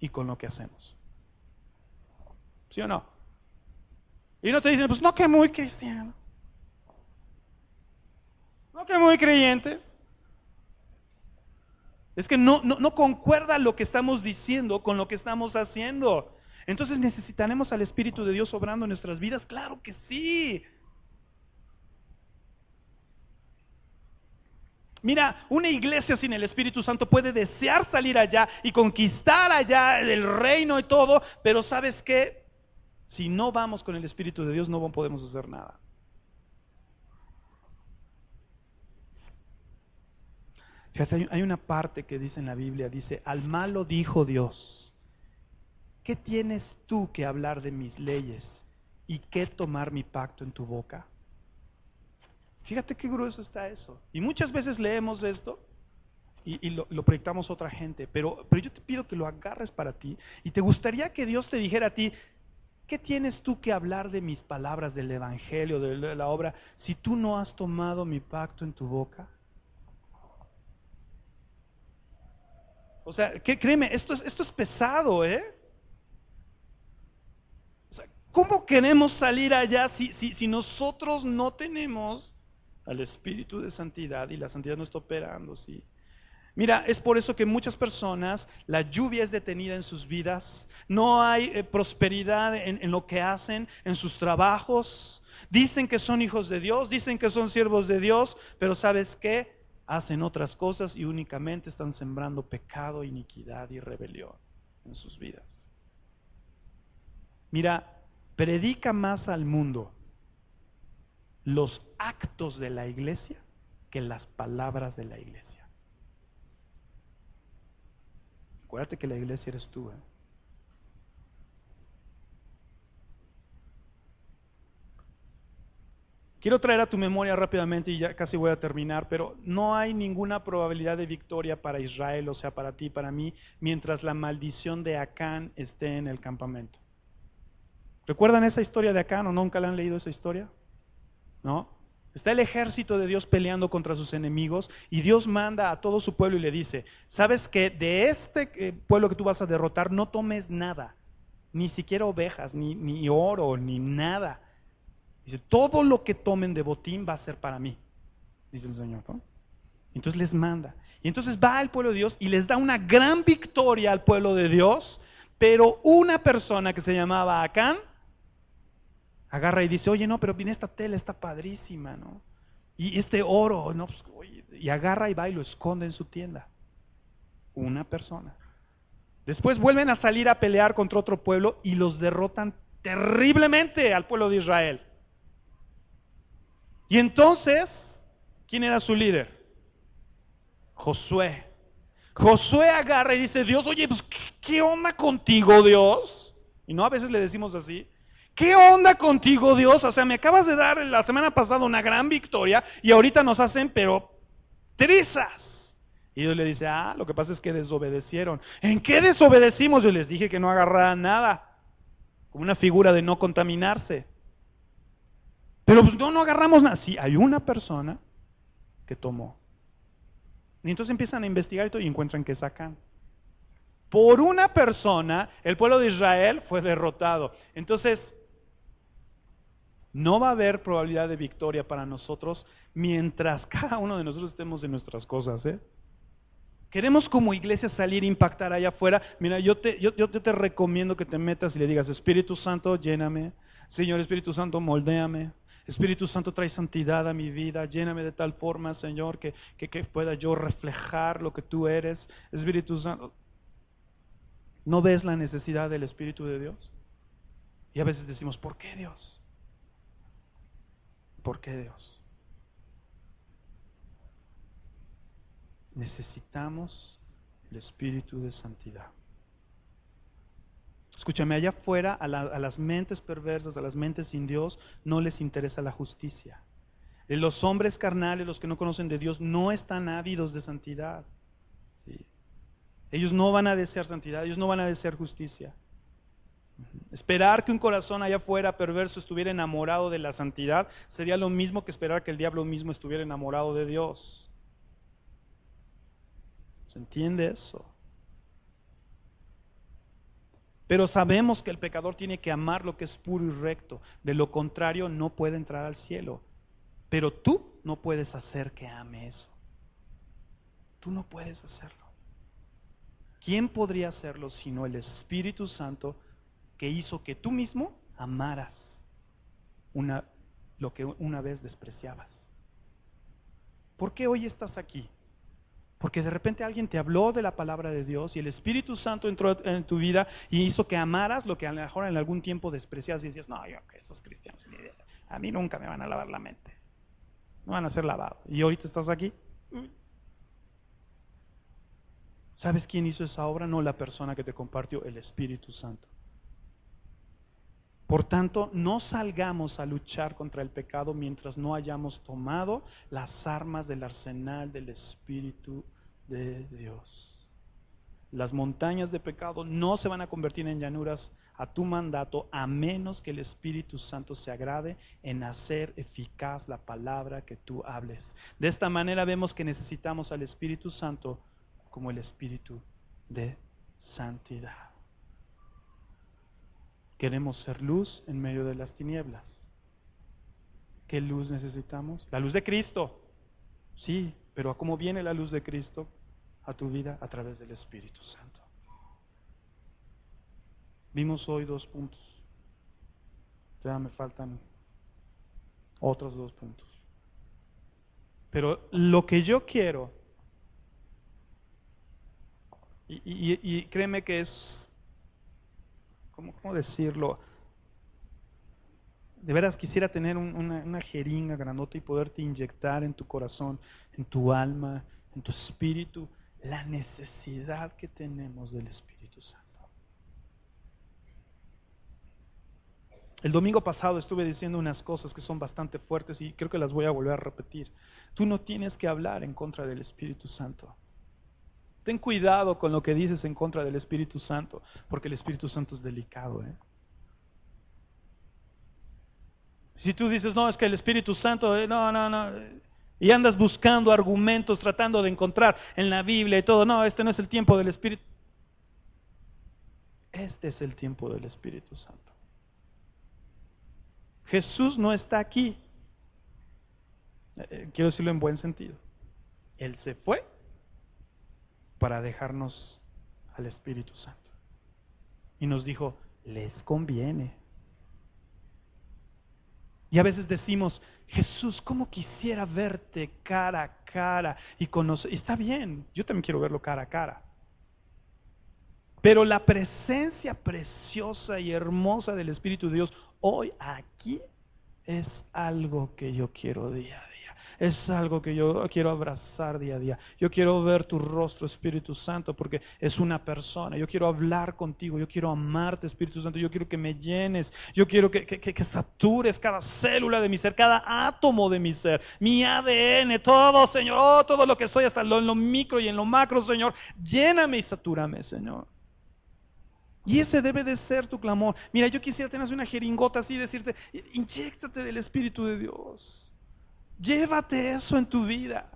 y con lo que hacemos. ¿Sí o no? Y no te dicen, pues no que muy cristiano. No que muy creyente. Es que no, no, concuerda lo que estamos diciendo con lo que estamos haciendo. Entonces necesitaremos al Espíritu de Dios obrando en nuestras vidas. Claro que sí. Mira, una iglesia sin el Espíritu Santo puede desear salir allá y conquistar allá el reino y todo, pero ¿sabes qué? Si no vamos con el Espíritu de Dios no podemos hacer nada. hay una parte que dice en la Biblia, dice, al malo dijo Dios, ¿qué tienes tú que hablar de mis leyes y qué tomar mi pacto en tu boca? Fíjate qué grueso está eso. Y muchas veces leemos esto y, lo, proyectamos a otra gente, pero, pero yo te pido que lo agarres para ti y te gustaría que Dios te dijera a ti, ¿qué tienes tú que hablar de mis palabras, del Evangelio, de la obra, si tú no has tomado mi pacto en tu boca? O sea, ¿qué, créeme, esto es, esto es pesado, ¿eh? ¿Cómo queremos salir allá si, si, si nosotros no tenemos al Espíritu de Santidad y la santidad no está operando, sí? Mira, es por eso que muchas personas, la lluvia es detenida en sus vidas, no hay eh, prosperidad en, en, lo que hacen, en sus trabajos, dicen que son hijos de Dios, dicen que son siervos de Dios, pero ¿sabes qué? hacen otras cosas y únicamente están sembrando pecado, iniquidad y rebelión en sus vidas. Mira, predica más al mundo los actos de la iglesia que las palabras de la iglesia. Acuérdate que la iglesia eres tú. ¿eh? Quiero traer a tu memoria rápidamente y ya casi voy a terminar, pero no hay ninguna probabilidad de victoria para Israel, o sea, para ti, para mí, mientras la maldición de Acán esté en el campamento. ¿Recuerdan esa historia de Acán o nunca la han leído esa historia? ¿No? Está el ejército de Dios peleando contra sus enemigos y Dios manda a todo su pueblo y le dice, sabes que de este eh, pueblo que tú vas a derrotar no tomes nada, ni siquiera ovejas, ni, ni oro, ni nada Dice, todo lo que tomen de botín va a ser para mí, dice el Señor. Entonces les manda. Y entonces va al pueblo de Dios y les da una gran victoria al pueblo de Dios, pero una persona que se llamaba Acán Agarra y dice, oye, no, pero viene esta tela, está padrísima, ¿no? Y este oro, no, pues, y agarra y va y lo esconde en su tienda. Una persona. Después vuelven a salir a pelear contra otro pueblo y los derrotan terriblemente al pueblo de Israel. Y entonces, ¿quién era su líder? Josué. Josué agarra y dice, Dios, oye, pues, ¿qué onda contigo, Dios? Y no a veces le decimos así. ¿Qué onda contigo, Dios? O sea, me acabas de dar la semana pasada una gran victoria y ahorita nos hacen, pero, trizas. Y Dios le dice, ah, lo que pasa es que desobedecieron. ¿En qué desobedecimos? Yo les dije que no agarraran nada, como una figura de no contaminarse. Pero pues, no, no agarramos nada. Sí, hay una persona que tomó. Y entonces empiezan a investigar y, y encuentran que sacan. Por una persona, el pueblo de Israel fue derrotado. Entonces, no va a haber probabilidad de victoria para nosotros mientras cada uno de nosotros estemos en nuestras cosas. ¿eh? Queremos como iglesia salir a impactar allá afuera. Mira, yo te, yo, te recomiendo que te metas y le digas, Espíritu Santo, lléname. Señor Espíritu Santo, moldéame. Espíritu Santo, trae santidad a mi vida. Lléname de tal forma, Señor, que, que pueda yo reflejar lo que tú eres. Espíritu Santo. ¿No ves la necesidad del Espíritu de Dios? Y a veces decimos, ¿por qué Dios? ¿Por qué Dios? Necesitamos el espíritu de santidad. Escúchame, allá afuera a, las mentes perversas, a las mentes sin Dios, no les interesa la justicia. Los hombres carnales, los que no conocen de Dios, no están ávidos de santidad. ¿sí? Ellos no van a desear santidad, ellos no van a desear justicia. Esperar que un corazón allá afuera perverso estuviera enamorado de la santidad sería lo mismo que esperar que el diablo mismo estuviera enamorado de Dios. ¿Se entiende eso? Pero sabemos que el pecador tiene que amar lo que es puro y recto. De lo contrario, no puede entrar al cielo. Pero tú no puedes hacer que ame eso. Tú no puedes hacerlo. ¿Quién podría hacerlo sino el Espíritu Santo que hizo que tú mismo amaras una, lo que una vez despreciabas. ¿Por qué hoy estás aquí? Porque de repente alguien te habló de la palabra de Dios y el Espíritu Santo entró en tu vida y hizo que amaras lo que a lo mejor en algún tiempo despreciabas y decías, no, yo que esos cristianos, a mí nunca me van a lavar la mente. No van a ser lavados. Y hoy te estás aquí. ¿Sabes quién hizo esa obra? No la persona que te compartió, el Espíritu Santo. Por tanto, no salgamos a luchar contra el pecado mientras no hayamos tomado las armas del arsenal del Espíritu de Dios. Las montañas de pecado no se van a convertir en llanuras a tu mandato a menos que el Espíritu Santo se agrade en hacer eficaz la palabra que tú hables. De esta manera vemos que necesitamos al Espíritu Santo como el Espíritu de santidad. Queremos ser luz en medio de las tinieblas. ¿Qué luz necesitamos? La luz de Cristo. Sí, pero ¿a cómo viene la luz de Cristo a tu vida? A través del Espíritu Santo. Vimos hoy dos puntos. Ya me faltan otros dos puntos. Pero lo que yo quiero, y, y créeme que es ¿cómo, decirlo? De veras quisiera tener una, una, jeringa granota y poderte inyectar en tu corazón, en tu alma, en tu espíritu, la necesidad que tenemos del Espíritu Santo. El domingo pasado estuve diciendo unas cosas que son bastante fuertes y creo que las voy a volver a repetir. Tú no tienes que hablar en contra del Espíritu Santo. Ten cuidado con lo que dices en contra del Espíritu Santo, porque el Espíritu Santo es delicado. ¿eh? Si tú dices, no, es que el Espíritu Santo, eh, no, no, no, y andas buscando argumentos, tratando de encontrar en la Biblia y todo, no, este no es el tiempo del Espíritu. Este es el tiempo del Espíritu Santo. Jesús no está aquí. Eh, quiero decirlo en buen sentido. Él se fue para dejarnos al Espíritu Santo. Y nos dijo, les conviene. Y a veces decimos, Jesús, ¿cómo quisiera verte cara a cara y? Está bien, yo también quiero verlo cara a cara. Pero la presencia preciosa y hermosa del Espíritu de Dios hoy aquí es algo que yo quiero día a día. Es algo que yo quiero abrazar día a día. Yo quiero ver tu rostro, Espíritu Santo, porque es una persona. Yo quiero hablar contigo. Yo quiero amarte, Espíritu Santo. Yo quiero que me llenes. Yo quiero que, que, satures cada célula de mi ser, cada átomo de mi ser, mi ADN, todo, Señor. Oh, todo lo que soy, hasta en lo micro y en lo macro, Señor. Lléname y satúrame, Señor. Y ese debe de ser tu clamor. Mira, yo quisiera tener una jeringota así y decirte, inyectate del Espíritu de Dios. Llévate eso en tu vida.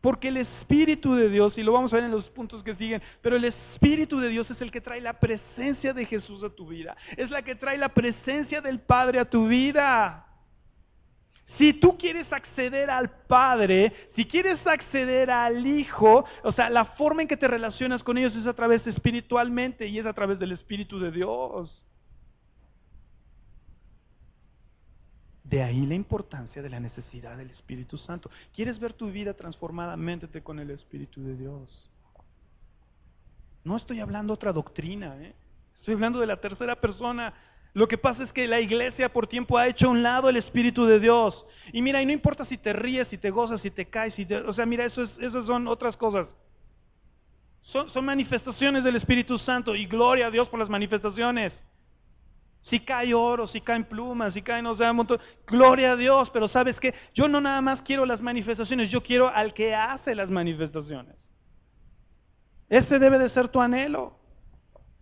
Porque el Espíritu de Dios, y lo vamos a ver en los puntos que siguen, pero el Espíritu de Dios es el que trae la presencia de Jesús a tu vida. Es la que trae la presencia del Padre a tu vida. Si tú quieres acceder al Padre, si quieres acceder al Hijo, o sea, la forma en que te relacionas con ellos es a través espiritualmente y es a través del Espíritu de Dios. De ahí la importancia de la necesidad del Espíritu Santo. ¿Quieres ver tu vida transformada? Métete con el Espíritu de Dios. No estoy hablando otra doctrina, ¿eh? estoy hablando de la tercera persona lo que pasa es que la iglesia por tiempo ha hecho a un lado el Espíritu de Dios. Y mira, y no importa si te ríes, si te gozas, si te caes, si o sea, mira, eso esas son otras cosas. Son, son manifestaciones del Espíritu Santo y gloria a Dios por las manifestaciones. Si cae oro, si caen plumas, si caen, o sea, un montón, gloria a Dios, pero sabes que yo no nada más quiero las manifestaciones, yo quiero al que hace las manifestaciones. Ese debe de ser tu anhelo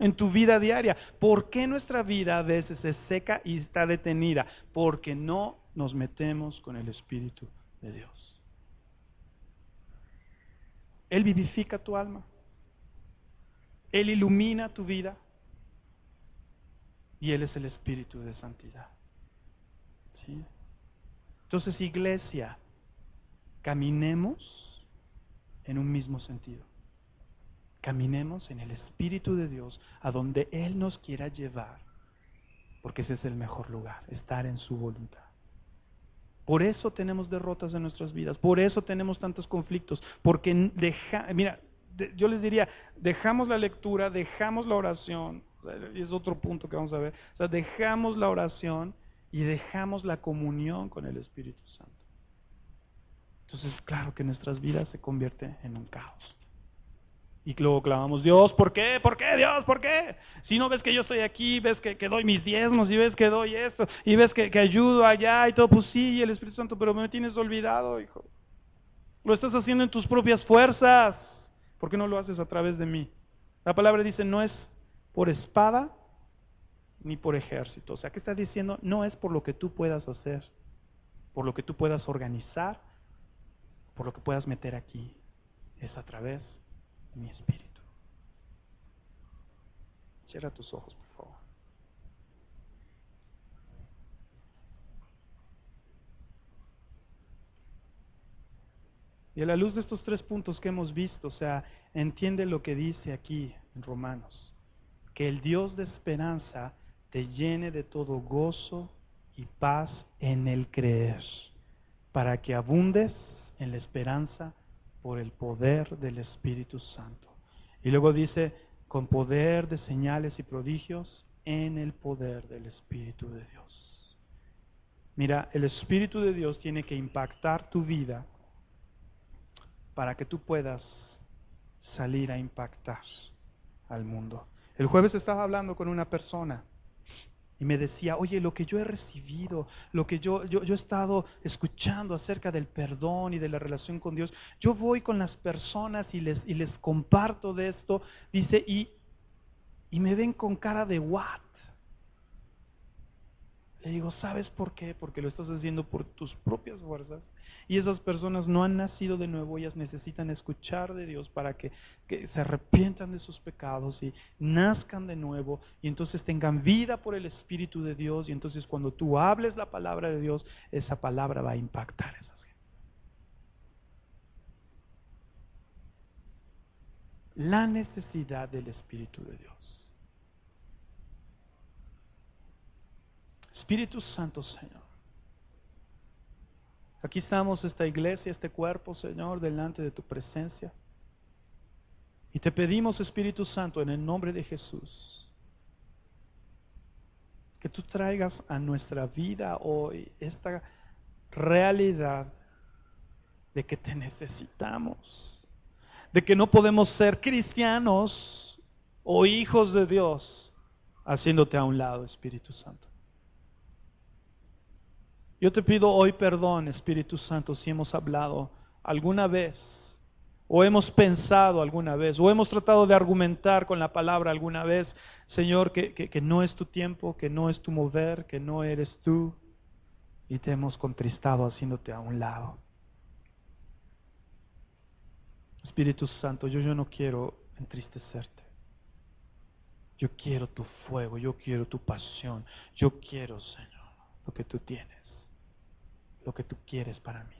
en tu vida diaria. ¿Por qué nuestra vida a veces se seca y está detenida? Porque no nos metemos con el Espíritu de Dios. Él vivifica tu alma. Él ilumina tu vida. Y Él es el Espíritu de santidad. ¿Sí? Entonces, iglesia, caminemos en un mismo sentido. Caminemos en el Espíritu de Dios a donde Él nos quiera llevar, porque ese es el mejor lugar, estar en su voluntad. Por eso tenemos derrotas en nuestras vidas, por eso tenemos tantos conflictos, porque deja, mira, yo les diría, dejamos la lectura, dejamos la oración, y es otro punto que vamos a ver, o sea, dejamos la oración y dejamos la comunión con el Espíritu Santo. Entonces, claro que nuestras vidas se convierten en un caos. Y luego clamamos, Dios, ¿por qué? ¿Por qué, Dios? ¿Por qué? Si no ves que yo estoy aquí, ves que, doy mis diezmos, y ves que doy esto, y ves que, que, ayudo allá y todo, pues sí, el Espíritu Santo, pero me tienes olvidado, hijo. Lo estás haciendo en tus propias fuerzas. ¿Por qué no lo haces a través de mí? La palabra dice, no es por espada ni por ejército. O sea, ¿qué está diciendo? No es por lo que tú puedas hacer, por lo que tú puedas organizar, por lo que puedas meter aquí. Es a través mi espíritu. Cierra tus ojos, por favor. Y a la luz de estos tres puntos que hemos visto, o sea, entiende lo que dice aquí en Romanos, que el Dios de esperanza te llene de todo gozo y paz en el creer, para que abundes en la esperanza por el poder del Espíritu Santo. Y luego dice, con poder de señales y prodigios en el poder del Espíritu de Dios. Mira, el Espíritu de Dios tiene que impactar tu vida para que tú puedas salir a impactar al mundo. El jueves estaba hablando con una persona y me decía, oye, lo que yo he recibido, lo que yo, yo, he estado escuchando acerca del perdón y de la relación con Dios, yo voy con las personas y les, y les comparto de esto, dice, y, y me ven con cara de what? Le digo, ¿sabes por qué? Porque lo estás haciendo por tus propias fuerzas. Y esas personas no han nacido de nuevo, ellas necesitan escuchar de Dios para que, que, se arrepientan de sus pecados y nazcan de nuevo y entonces tengan vida por el Espíritu de Dios y entonces cuando tú hables la palabra de Dios, esa palabra va a impactar a esas gente. La necesidad del Espíritu de Dios. Espíritu Santo, Señor. Aquí estamos, esta iglesia, este cuerpo, Señor, delante de tu presencia. Y te pedimos, Espíritu Santo, en el nombre de Jesús, que tú traigas a nuestra vida hoy esta realidad de que te necesitamos, de que no podemos ser cristianos o hijos de Dios haciéndote a un lado, Espíritu Santo. Yo te pido hoy perdón, Espíritu Santo, si hemos hablado alguna vez, o hemos pensado alguna vez, o hemos tratado de argumentar con la palabra alguna vez, Señor, que, no es tu tiempo, que no es tu mover, que no eres tú, y te hemos contristado haciéndote a un lado. Espíritu Santo, yo, yo no quiero entristecerte. Yo quiero tu fuego, yo quiero tu pasión, yo quiero, Señor, lo que tú tienes, lo que tú quieres para mí,